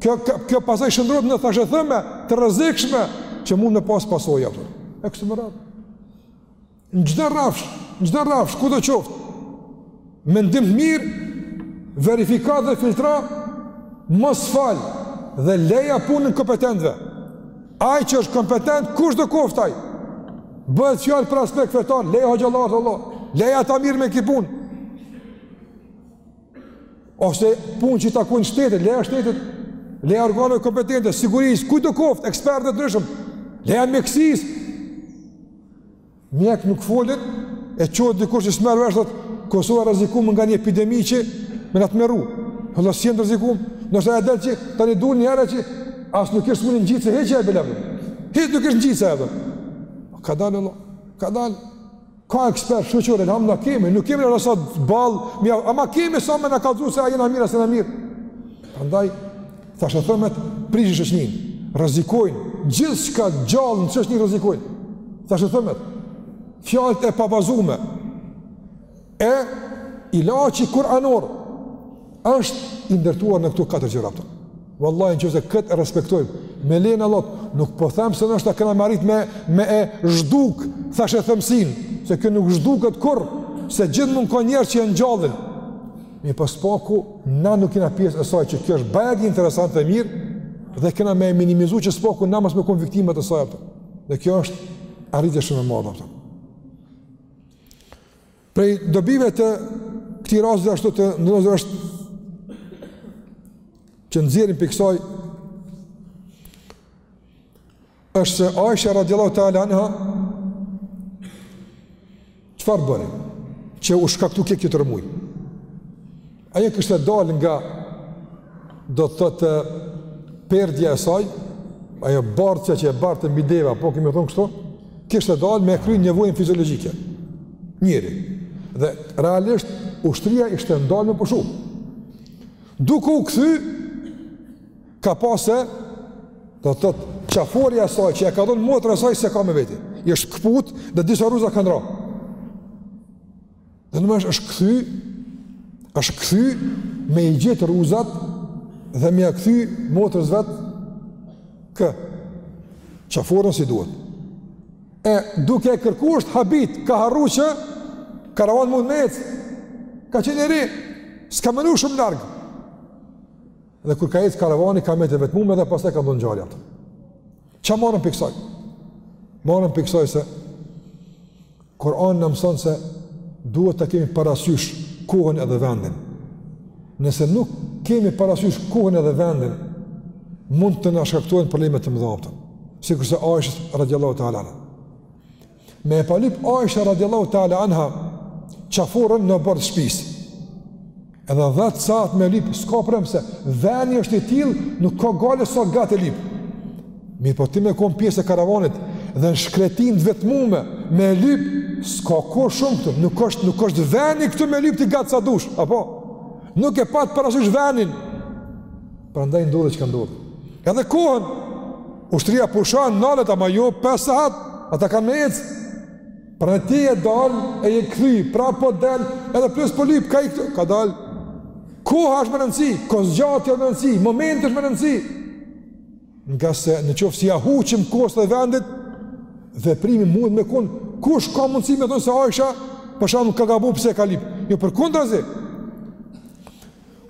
Kjo kjo, kjo pastaj shndërrohet në thashetheme të rrezikshme që mund me pas pasojë apo. E kështu me radhë. Në çdo rrafsh, në çdo rrafsh kudo qoftë. Mendim të mirë, verifiko dhe filtro, mos fol dhe leja punën kompetentëve. Ai që është kompetent, kushdo koftë ai? Bëhet fjalë për aspekt fetar, leja hoxhallarëve, le të merren me këtë punë. Ose punë që i takon shtetit, leja shtetit, leja organeve kompetente, sigurisë, kujtdo koftë, ekspertëve të ndryshëm. Leja mjekësisë, Mjekët nuk folin, e çohet dikush që s'merr vesh, thotë, Kosova e rrezikume nga një epidemi që me na tmerru. Hëllë, si jena të rrezikum? Noshta edhe del që të një-dy herë që asë nuk ishtë më një gjithë se heqë e bëllë. Hitë nuk ishtë gjithë se e bëllë. Kadalë, Allah, kadalë. Ka ekspertë shyqyr, elhamda kemi, nuk kemi në rësat balë, ama kemi sa me na kallxu se a jena mirë, a s'jena mirë. Prandaj, Thashethemet prishin shoqni, rrezikojnë gjithçka gjallë në shoqni rrezikojnë. Thashethemet fjalët e pabazume. E ilaçi kuranor është i ndërtuar në këto katër gjëra këtu. Vallahi në qoftë se kët e respektojmë, me lejen e Allahut, nuk po them se noshta kena me arrit me me e zhduk thashethemsinë, se kjo nuk zhduket kurr, se gjithmonë ka njerëz që janë gjallë. Mirëpo së paku, na nuk jena pjesë e saj që kjo është bajagi interesante dhe mirë, dhe kena me e minimizu që së paku na mos me konë viktimat e saj, apo. dhe kjo është arritje shumë e madhe. Apo. Prej dobive të këtij rasti ashtu të nderuar është që nxjerrim prej kësaj është se Aisha radiallahu ta'ala anha çfarë bëri që u shkaktu gjithë kjo rrëmujë ajo kishte dal nga do të thotë perdja e saj ajo bartja që e bartte mbi deve po kemi thonë kështu kishte dal me kry nevojën fiziologjike njeri dhe realisht ushtria ishte ndalë me pushu duke u kthy Ka pasë, do të thotë, qaforja e saj që e ka dhënë motra e saj se e ka me veti. I është këput dhe disa rruza kanë ra. Domosdo është kthy, është kthy me i gjetë rruzat dhe me ia kthy motrës vet qaforën si duhet. E duke e kërku është habit, ka harru që karavani mund me ecë. Ka qenë e re, s'ka menu shumë larg. Dhe kur ka ecë karavani, ka met e vetmume dhe pastaj ka ndodh ngjarja, apo. Ça marrim prej kësaj? Marrim prej kësaj se Kurani na mëson se duhet ta kemi parasysh kohën edhe vendin. Nëse nuk kemi parasysh kohën edhe vendin, mund të na shkaktohen probleme të mëdha, apo. Sikurse Aishës radiallahu ta'ala. Me e pa lyp Aisha radiallahu ta'ala anha Qaforën në oborr t'shpisë Edhe dhetë sahat me lyp S'ka problem se Veni është i tillë Nuk ka gajle sa gatë e lyp Mirëpo ti me konë pjesë e karavanit Dhe në shkretinë e vetmume Me lyp S'ka kohë shumë këtu Nuk është, nuk është veni këtu me lyp ti gatë sa dush Apo Nuk e pat parasysh venin Prandaj ndodhi çka ndodhi Edhe kohën Ushtria pushon nalet ama jo 5 sahat, ata kanë me ec. Pra në ti ke dal e je kthy, pra po del edhe plus po lyp, ka ik, ka dal. Koha është me rëndësi, kohëzgjatja është me rëndësi, momenti është me rëndësi. Ngase në qoftë se ia huqim kohës dhe vendit, veprimi mund me kon, kush ka mundësi me thonë se Aisha, për shembull ka gabu pse e ka lyp. Jo përkundrazi.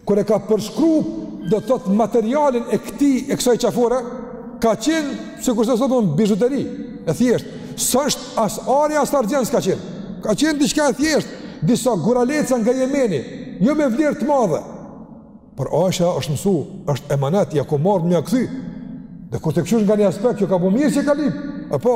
Kur e ka përshkru, do të thotë materialin e këtij, e kësaj qafore, ka qenë, sikurse sot thonë, bizhuteri, e thjeshtë, s'është as ari, as argjend s' ka qenë, ka qenë diçka e thjeshtë, disa guraleca nga Jemeni, jo me vlerë të madhe, por Aisha është mësu, është emanet, ia kom marr me ia kthy, dhe kur ta kqyrsh nga një aspekt, kjo ka bo mirë që ka lypë, apo,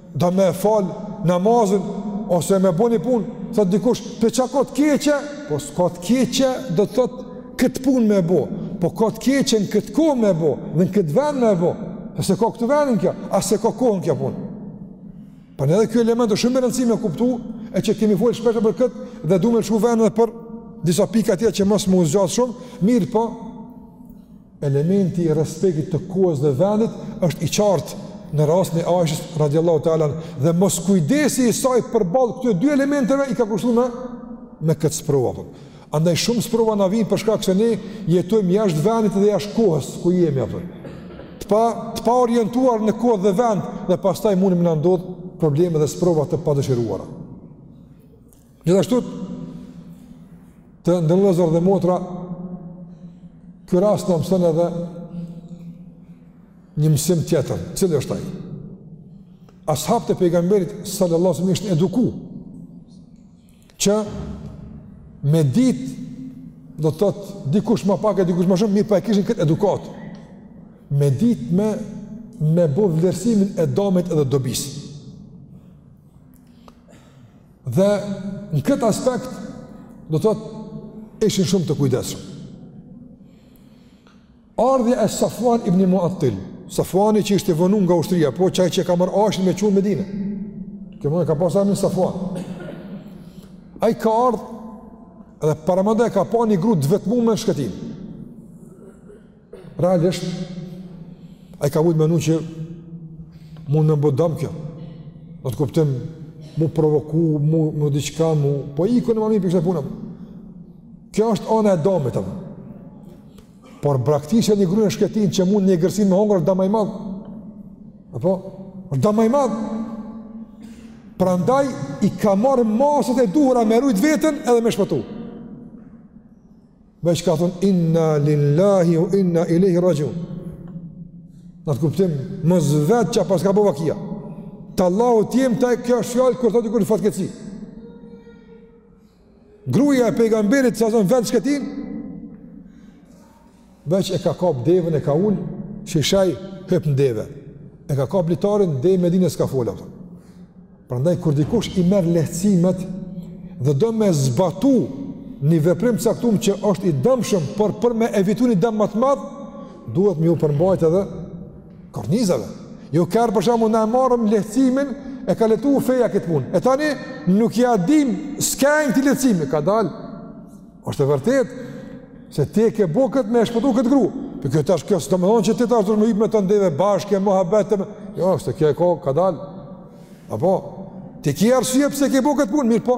do me fal namazin ose me bën një punë, thot dikush, "Po çka ka të keqe?" Po s'ka të keqe, do të thot kët punë me e bë. Po ka të keqe në kët kohë me e bë, dhe në kët vend me e bë. Se s'e ka këtu vendin kjo, as s'e ka kohën kjo punë. Pra edhe ky element është shumë me rëndësi me kuptu, e që kemi folë shpesh për kët dhe du me lëshu vend edhe për disa pika tjera që mos me u zgjat shumë, mirëpo. Elementi i respektit të kohës dhe vendit është i qartë në rastin e Aishës radhiyallahu ta'ala dhe moskujdesi i saj përballë këtyre dy elementeve i ka kushtu me me këtë sprova. Po. Andaj shumë sprova na vijnë për shkak se ne jetojmë jashtë vendit dhe jashtë kohës ku jemi apo të pa të paorientuar në kohë dhe vend dhe pastaj mund me na ndodh probleme dhe sprova të padëshiruara. Gjithashtu të nderuar vëllezër dhe motra ky rast na mëson edhe një mësim tjetër, cili është ai? Ashabët e pejgamberit sallallahu alaihi wasallam ishin eduku që me dit do të thotë dikush më pak e dikush më shumë, mirëpo po e kishin këtë edukat. Me dit me me bë vlerësimin e damit edhe dobisë. Dhe në këtë aspekt, do të thotë, ishin shumë të kujdesshëm. Ardhja e Safuan ibn Mu'attil, Safuani që ishte vonu nga ushtria, po qaj që ka marr Aishen me çu n'Medinë. Që emrin ka pas Safuan. Ai ka ardh edhe paramendo e ka pa një gru të vetmume në shkretinë. Realisht, ai ka mujt me menu që mund me bo dam kjo. Në atë kuptim, m'u provoku, m'u, m'u diçka, m'u, po i ku në mami për kështë e punëm. Kjo është ana e damit, amë. Por braktisja një gru në shkretinë që mund egërsinat me hongër, është dam ma i madh. Apo? është dam ma i madh. Prandaj, i ka marr masat e duhura me rujt veten edhe me shpëtu. Veç ka thonë, inna lillahi ue inna ilejhi raxhiun. Në atë kuptim, medet çka paska bo vakia. Të Allahut jemi e kjo është fjalë kur thotë kur ke fatkeqësi. Gruja e pejgamberit salallahu vetë n'shkretinë, veç e ka kap devën e ka ulë, Aishja hip në deve. E ka kap litarin, deri n'Medine s'ka fol ma. Për. Prandaj kur dikush i merr lehtësimet dhe do me zbatu një veprim të caktuar që është i dëmshëm, por për me evitu një dëm më të madh, duhet me ju përmbajt edhe kornizave. Jo kur për shembull ne e marrim lehtësimin e ka lehtu feja këtë punë. E tani nuk ja dim skajin këtij lehtësimi, ka dalë. Është e vërtet se ti e ke bo këtë me e shpëtu këtë gru. Por kjo tash kjo s'do me thonë që ti tash do me hip me të n'deve bashkë, muhabete me... Jo, se kjo e ka, ka dalë. Apo, ti ki arsye pse ke bo këtë punë, mirëpo.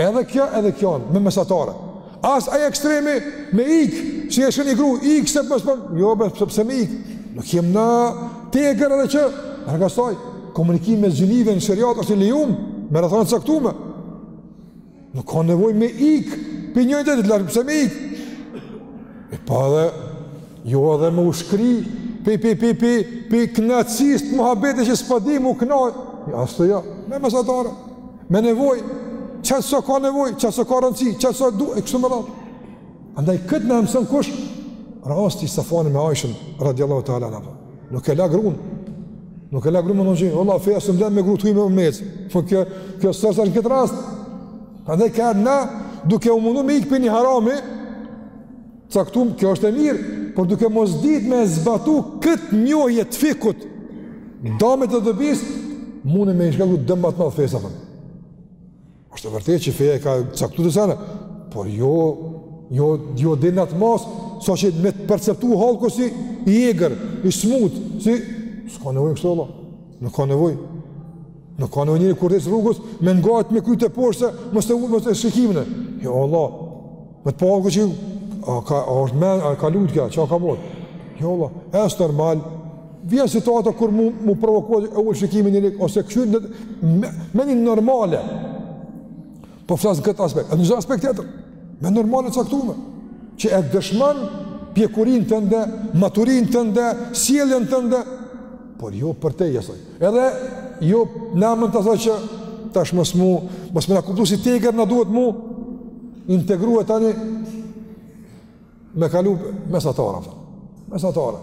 Edhe kjo, edhe kjo, me mesatare. As ai ekstremi me ik, si e sheh ni gru, ik se më shpon. Jo, be, pse pse me ik? Nuk jemi na të egër edhe që, pastaj, komunikimi mes gjinive në sheriat është i lejum, me rrethana të caktume. Nuk ka nevojë me ik, për njëjë dhe të lërë, pse me ik? E pa dhe, jo edhe me u shkri, pi, pi, pi, pi, pi, knaqësi, muhabete që s'po di mu knaq, jo, as ashtu jo, jo, me mesatare, me nevojë, qaq sa ka nevojë, qaq sa ka rëndësi, qaq sa duhet, e kështu me radhë. Andaj, këtë na e mëson kush, rasti i Safuanit me Ajshen, radiallahu ta'ala në Nuk e la grunë. Nuk e la grunë me thonë jo vallah, feja s'më len me gru t'huj me ec. Po kjo, kjo s'është në këtë rast. Andaj ka na, duke u mundu me ikë prej një harami t'caktum, kjo është e mirë, por duke mos ditë me zbatu këtë njohje të fikhut, damit e dobisë, mune me i shkaktu dëm ma t'madh fesë. Për. Është e vërtetë që feja ka caktu këto sene, por jo jo jo deri në atë masë, sa që me të perceptu hallku si i egër, i smut, si s'ka nevojë kështu vallah. Nuk ka nevojë. Nuk ka nevojë njeri kur t'ec rrugës me ngah me kryet poshtë, mos e mos e shikimin. Jo vallah. Me të pa hallku që a ka a është n'men, a ka lujt ky, çka ka bërë? Jo valla, është normal. Vjen situata kur mu mu provoku e ul shikimin njeri ose kqyr me, me një normale. Po flas n'këtë aspekt, e në çdo aspekt tjetër. Me normale caktuar. Që e dëshmon pjekurinë tënde, maturinë tënde, sjelljen tënde, por jo përtej saj. Edhe jo në emën të asaj që tash mos mu, mos me na kuptu si t'egër na duhet mu, integru tani me kalu mesatara. Mesatara.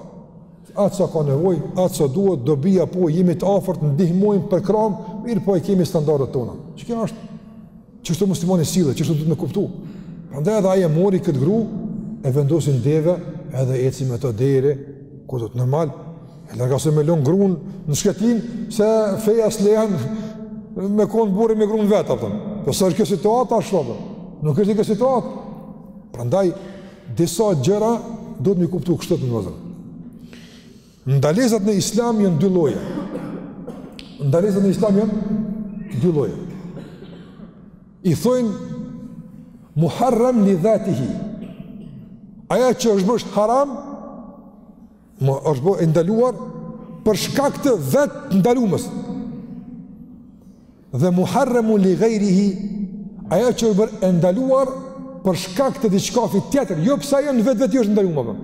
Atë sa ka nevojë, atë sa duhet, dobia po, jemi të afërt, ndihmojmë, përkrahim, mirëpo i kemi standardet tona. Qikjo është, qështu muslimani sillet, qështu duhet me kuptu. Prandaj edhe ai e mori këtë gru, e vendosi n'deve, edhe eci me të deri ku duhet normal, E largasoj me lënë grunë në shkretinë, se feja s'lejon me konë burrë me grunë vetë, a kupton. Po s'është kjo situatë, ashtu a kupton. Nuk është kjo situatë. Prandaj, disa gjëra duhet mi kuptu kështu vëllezër. Ndalesat në islam janë dy lloje. Ndalesat në islam janë dy lloje. I thojnë, muharram li dhatihi. Ajo që është bash haram, Më është bërë e ndaluar për shkak të vetë ndalumes. Dhe muharramun li ghayrihi ajo që është bërë ndaluar për shkak të diçkafit tjetër, jo pse ajo në vetvete është ndalume. Po.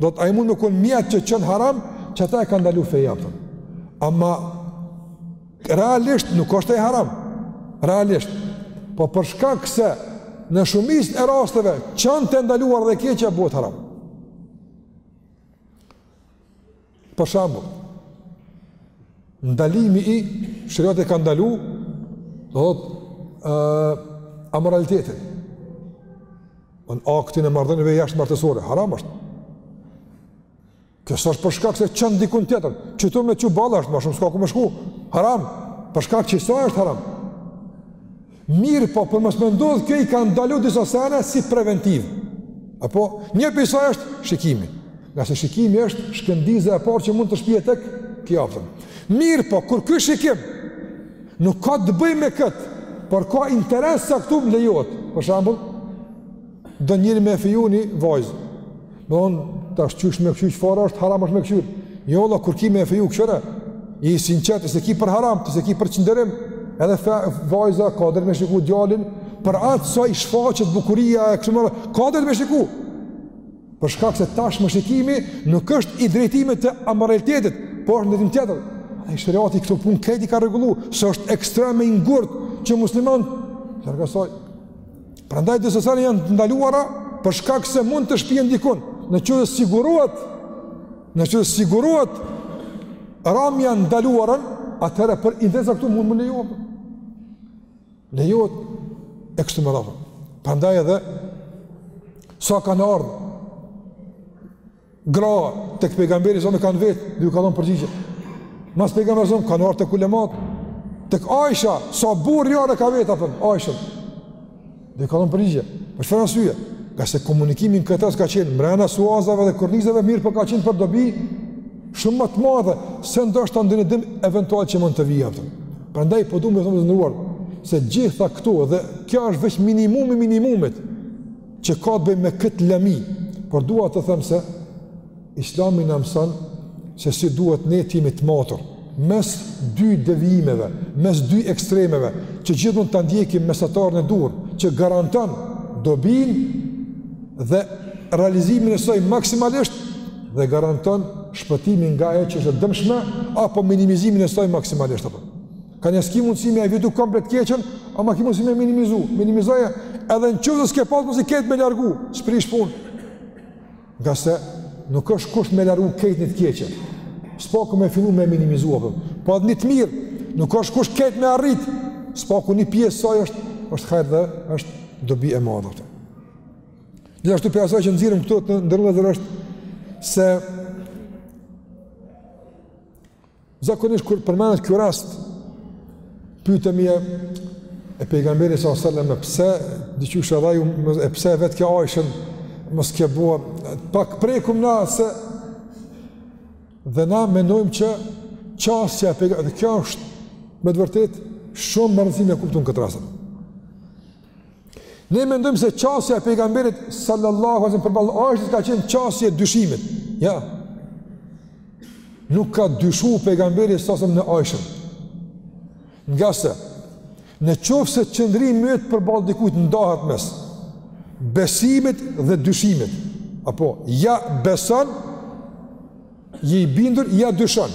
Do thotë ai mun me kon mjet që çon n'haram, që ata e ka ndalu feja atë. Po. Ama realisht nuk është ai haram. Realisht. Po për shkak se në shumicën e rasteve çon te e ndaluara dhe e keqja bëhet haram. Për shembull, ndalimi i, sheriati e ka ndalu, do thotë, amoralitetin, në aktin e marrëdhënieve jashtëmartesore, haram është. Kjo s'është për shkak se çon dikun tjetër, qitu me çu valla është, ma shumë s'ka ku me shku, haram, për shkak se ajo është haram. Mirëpo për mos me ndodh kjo i ka ndaluar disa sene si preventiv. Apo një prej saj është shikimi. Ngase shikimi është shkëndija e parë që mund të shpije te kjo aftën. Mirëpo, kur ky shikim nuk ka të bëjë me këtë, por ka interesa këtu lejohet. Për shembull, Do njëri me feju ni vajzë. Do on tash qysh me kqyr fare është haram është me kqyr. Jo valla kur ki me feju kqyre. I sinqertë s'e ki për haram, s'e ki për çnderim. Edhe fe, vajza ka drejt me shiku djalin për atë sa i shfaqet bukuria e kësaj. Ka drejt me shiku. Për shkak se tashmë shikimi nuk është n'drejtim të amoralitetit, por në drejtim tjetër. Ai sheriati këto punë këti ka rregullu, se është ekstrem i ngurtë që muslimanët largasojn. Prandaj disa sene janë të ndaluara për shkak se mund të shpijen dikun. Nëse sigurohet, nëse sigurohet ramja n'ndaluarën, atëherë për interesa këtu mund të lejohet. Lejohet e kështu me radhë. Prandaj edhe sa kanë ardhur Gra tek pejgamberi jonë e kanë vet, dhe ju ka dhënë përgjigje. Mas pejgamberi sa kanë ardhur tek ulemat. Tek Aisha sa burra e kanë vet, apo, Aishen. Dhe ju ka dhënë përgjigje. Për çfarë arsye? Ngase komunikimi në këtë rast ka qenë mbrenda suazave dhe kornizave mirëpo ka qenë për dobi shumë më të madhe se ndoshta ndonjë dam eventual që mund të vijë apo. Prandaj po du me thon të nderuar se gjitha këto dhe kjo është vetëm minimumi minimumit që ka të bëjë me këtë lëmi, por dua të them se Islami na mëson se si duhet ne të jemi të matur mes dy devijimeve, mes dy ekstremeve, që gjithmonë ta ndjekim mesataren e duhur, që garanton dobinë dhe realizimin e saj maksimalisht dhe garanton shpëtimin nga ajo që është e dëmshme apo minimizimin e saj maksimalisht apo. Ka një s'ki mundësi me evitu komplet të keqen, ama ki mundësi me minimizu, minimizoje, edhe në qoftë se s'ke pas mundësi krejt me largu, s'prish punë. Ngase nuk është kusht me largu krejt një të keqe, s'paku me fillu me minimizu, apo. po edhe një të mirë, nuk është kusht krejt me arrit, s'paku një pjesë saj është, është hajr dhe është dobi e madhe. Gjithashtu prej asaj që nxjerrim këtu të nderuar vëllezër është se Zakonisht kur përmendet ky rast, pyetemi e pejgamberit sallallahu alaihi wasallam pse diqysh edhe ju e pse vetë kjo Aishën mos ke bo pak prekum na se dhe na mendojmë që qasja e, kjo është me të vërtetë shumë me rëndësi me kuptu këtë rast. Ne mendojmë se qasja e pejgamberit sallallahu alaihi wasallam përballë Aishës ka qenë qasje e dyshimit. Ja. Nuk ka dyshu pejgamberi sallallahu alaihi wasallam në Aishën. Ngase në qoftë se qëndrimi yt përballë dikujt ndahet mes besimit dhe dyshimit. Apo ja beson je i bindur ja dyshon.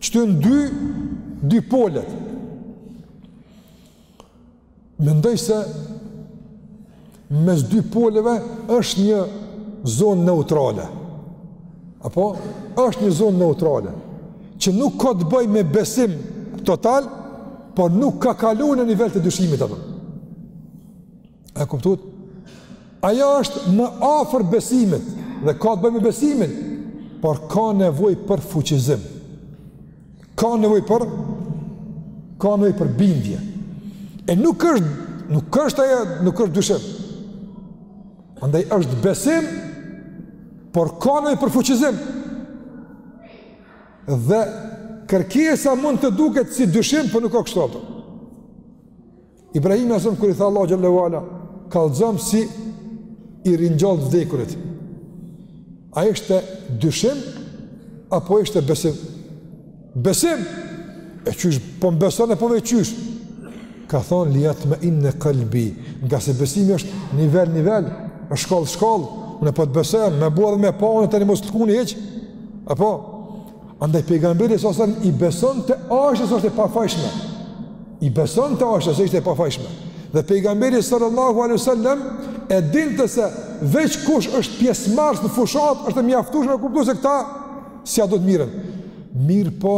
Qëto janë dy, dy polet. Mendoj se mes dy poleve është një zonë neutrale. Apo është një zonë neutrale që nuk ka të bëjë me besim total, por nuk ka kalu në nivel të dyshimit apo. E kuptut? Ajo është më afër besimit dhe ka të bëjë me besimin, por ka nevojë për fuqizim. Ka nevojë për ka nevojë për bindje. E nuk është, nuk është ajo, nuk është dyshim. Andaj është besim, por ka nevojë për fuqizim. Dhe kërkesa mund të duket si dyshim, por nuk o kështu apo. Ibrahimi alejhi selam kur i tha Allahut xhel-le we ala, kallzom si i ringjall të vdekurit. A ishte dyshim, apo ishte besim? Besim! E qysh, po më beson e po me qysh. Ka thonë, li jatmainne kalbi, ngase besimi është nivel, nivel, është shkallë, shkallë, unë e po të besoj, me bo edhe me pa, unë tani mos të lëkundem hiç, apo? Andaj pejgamberi sallallahu alaihi wasallam i besonte Aishës se është e pafajshme. I besonte Aishës se është e pafajshme. Dhe pejgamberi sallallahu alaihi wasallam e dinte se veç kush është pjesëmarrës në fushatë është e mjaftueshme me kuptu se këta s'ia donë të mirën. Mirëpo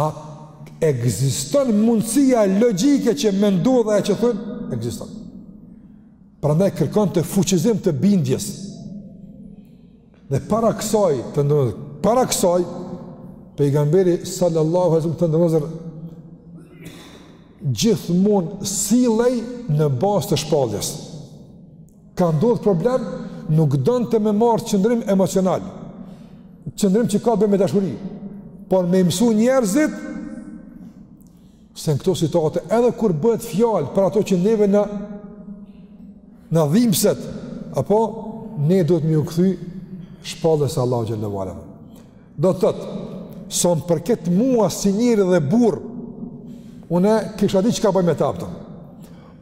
a ekziston mundësia logjike që me ndodh ajo që thonë ekziston. Prandaj kërkonte fuqizim të bindjes. Dhe para kësaj, para kësaj, pejgamberi sallallahu alaihi wasallam, të nderuar vëllezër, gjithmonë sillej në bazë të shpalljes. Ka ndodhë problem, nuk donte me marrë qëndrim emocional, qëndrim që ka të bëjë me dashuri, por me i mësu njerëzit, se në këto situate edhe kur bëhet fjalë për ato që neve na dhimbset, apo ne duhet me iu kthy shpalljes së Allahut xhel-le ue ala. Do të thotë, sa m'përket mua si njeri dhe burrë, unë e kisha ditë çka baj me ta aftë.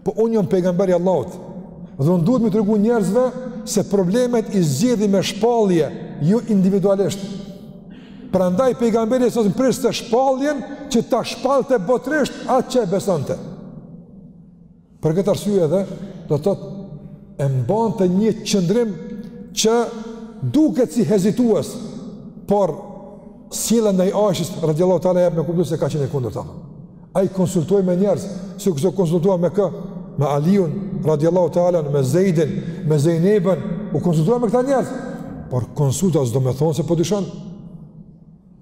Po unë jam pejgamberi i Allahut. Dhe unë duhet me i tregu njerëzve se problemet i zgjidhi me shpallje, jo individualisht. Prandaj pejgamberi s.a.s. priste shpalljen që ta shpallte botërisht atë që e besonte. Për këtë arsye edhe do të thotë e mbante një qëndrim që duket si hezitues, por sjellja ndaj Aishës radhiyallahu ta'ala jep me kuptu se ka qenë e kundërta. Ai u konsultoi me njerëz, siç u konsultua me kë? Me Aliun, radiallahu ta'ala, me Zejdin, me Zejneben, u konsultua me këta njerëz. Por konsulta s'do me thanë se po dyshon.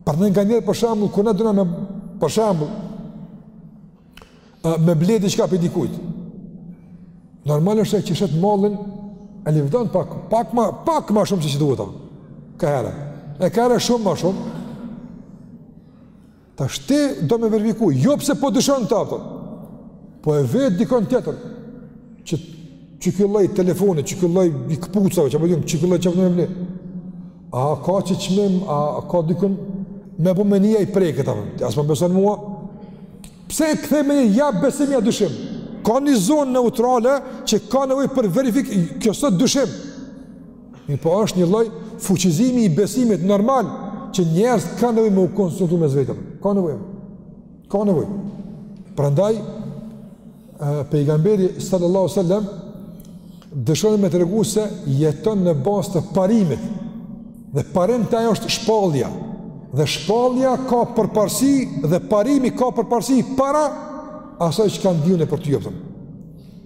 Se nganjëherë, për shambull, kur na duna me, për shambull, me ble diçka pi dikujt. Normal është, ai që shet mallin, e livdon pak, pak ma, pak ma shumë se ç'duhet, ka herë. E ka herë shumë ma shumë, Tashti do me verifiku, jo pse po dyshon te ato, po e vet dikon tjetër, qi ky lloj telefoni, qi ky lloj i këpucave, që po gjumë, qi ky lloj që po gjumë, a ka qi çmim, a ka dikon, me po me një i prej këta, a s'më beson mua, pse e kthen me një, ja besim, ja dyshim, ka një zonë neutrale, që ka nevojë për verifikim, kjo s'osht dyshim, Mi po është një loj fuqizimi i besimit normal që njeri ka nevojë me u konsultu me vetë. Ka nevojë. Ka nevojë. Prandaj, pejgamberi sallallahu sallam dëshiron me tregu se jeton në bazë të parimit dhe parim te ai është shpallja dhe shpallja ka përparësi dhe parimi ka përparësi para asoj çka e di unë për të jopëtëm.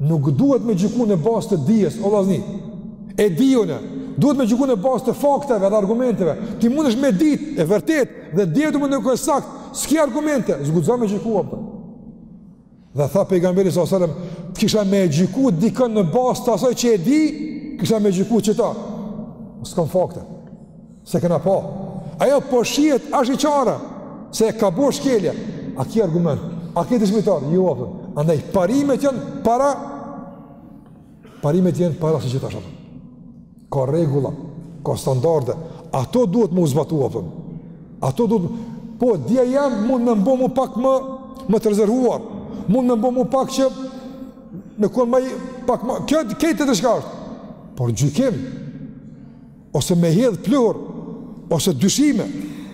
Nuk duhet me gjyku në bazë të dijes, o lazni. E di unë, duhet me gjyku në bazë të fakteve dhe argumenteve. Ti mundesh me ditë, e vërtetë, dhe dija jote mund t'jetë e saktë, s'ki argumente, s'guxon me gjyku, apë. Dhe tha pejgamberi s.a.s. Të kisha me gjyku dikon në bazë të asoj që e di, kisha me gjyku qita. S'kam fakte. S'e kena pa. Ajo po shihet ashiqare se ka bo shkelje. A ki argument? A ki dëshmitarë? Jo, apo. Andaj parimet janë para parimet janë para së gjithash apo. Ka rregulla, ka standarde. Ato duhet me u zbatu apo. Ato duhet po dija jem mund me m'bo mu pak më, më të rezervuar. Mund me m'bo mu pak që me kon më pak më këtë këtë të çka është. Por gjykim ose me hedh pluhur, ose dyshime,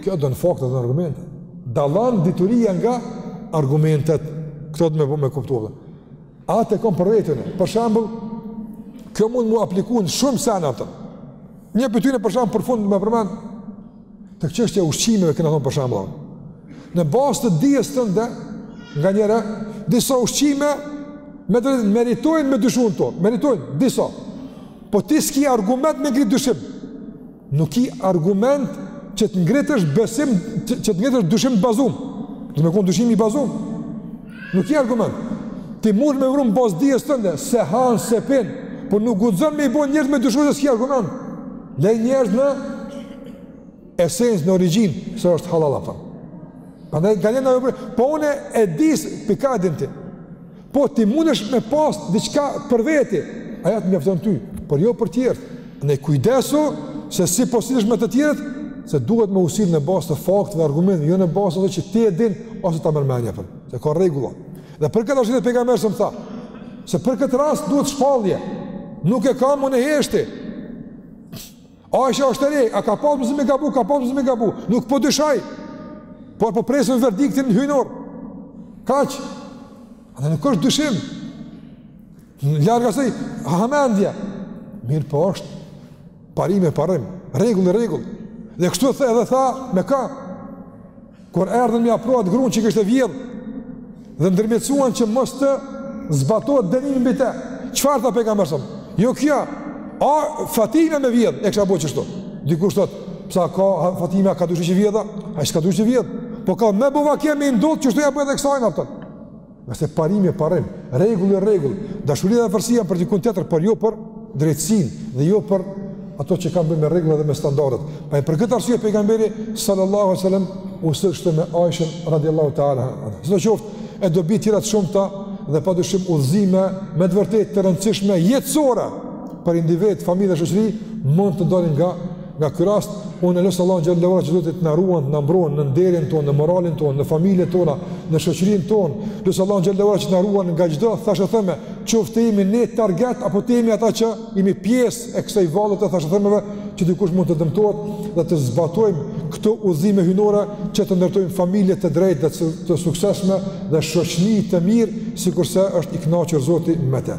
kjo don fakte, don argumente. Dallon dituria nga argumentet, këto të me po me kuptu dhe. A të kom për vetën, për shambull, kjo mund m'u apliku n'shumë sene, a kupton. Një prej tyne për shambull për fund me përmend, Te çështja e ushqimeve kena thonë për shembull. Në bazë të dijes tënde, nganjëherë disa ushqime me meritojnë me dyshu n'to, meritojnë disa. Po ti s'ki argument me ngrit dyshim. Nuk ki argument që të ngritësh besim, që të ngritësh dyshim të bazum. Dhe me konë dyshim i bazum. Nuk ki argument. Ti munesh me vepru n'bazë t'dijes tënde, s'e han, s'e pin, por nuk guxon me i bo njerëzit me dyshu se s'ki argument. Lej njerëzit në esencë, në origjinë, se është hallall apo. Prandaj galen ajo për, po unë e di prej kah e din ti. Po ti mundesh me pas diçka për veti, ajo të mjafton ty, por jo për tjerët. Ne kujdesu se si po sillesh me të tjerët, se duhet me u sjell në bazë të fakteve, argumenteve, jo në bazë ato që ti e din ose ta merr mendja, apo. Se ka rregulla. Dhe për këtë arsye pejgamberi alejhi selam tha, se për këtë rast duhet shpallje. Nuk e kam unë heshti. Aisha është e re, a ka pas mundësi me gabu, ka pas mundësi me gabu. Nuk po dyshoj. Por po presim verdiktin hyjnor. Kaq. Edhe nuk është dyshim, Larg asaj, hamendje. Mirëpo është, parimi parim, rregulli rregull. Dhe kështu edhe tha, me ka, kur erdhën me e pru atë grun që kishte vjedhë, dhe ndërmjetësuan që mos të zbatohet dënimi mbi të. Çfarë tha pejgamberi alejhi selam? Jo kjo. A Fatima me vjedh, e kisha bo qështu. Dikush thot, pse ka Fatima ka dyshu që vjedh? Ai s'ka dyshu që vjedh. Po ka me bo vaki me ndodh qështu ia bëj edhe kësaj, a kupton. Ngase parimi parim, rregulli rregull, dashuria dhe afërsia janë për dikun tjetër, por jo për drejtësinë dhe jo për ato që kanë të bëjnë me rregullat dhe me standardet. Pra për këtë arsye pejgamberi sallallahu sallam u soll kështu me Aishen radiallahu ta'ala. Sidoqoftë, edhe dobi të tjera të shumta dhe pa dyshim udhëzime me të vërtetë të rëndësishme jetësore për individ, familje dhe shoqëri, mund të dalin nga Nga ky rast, unë e lus Allahun Xhel-le ve Ala që Zoti të na ruan, të na mbron, në nderin tonë, në moralin tonë, në familjet tona, në shoqërinë tonë, lus Allahun Xhel-le ve Ala që të na ruan nga çdo thashetheme, qoftë të jemi ne target, apo të jemi ata që jemi pjesë e kësaj vale të thashethemeve, që dikush mund të dëmtohet dhe të zbatojmë këto udhëzime hyjnore që të ndërtojmë familje të drejtë dhe të suksesshme dhe shoqëni të mirë, sikurse është i kënaqur Zoti me te.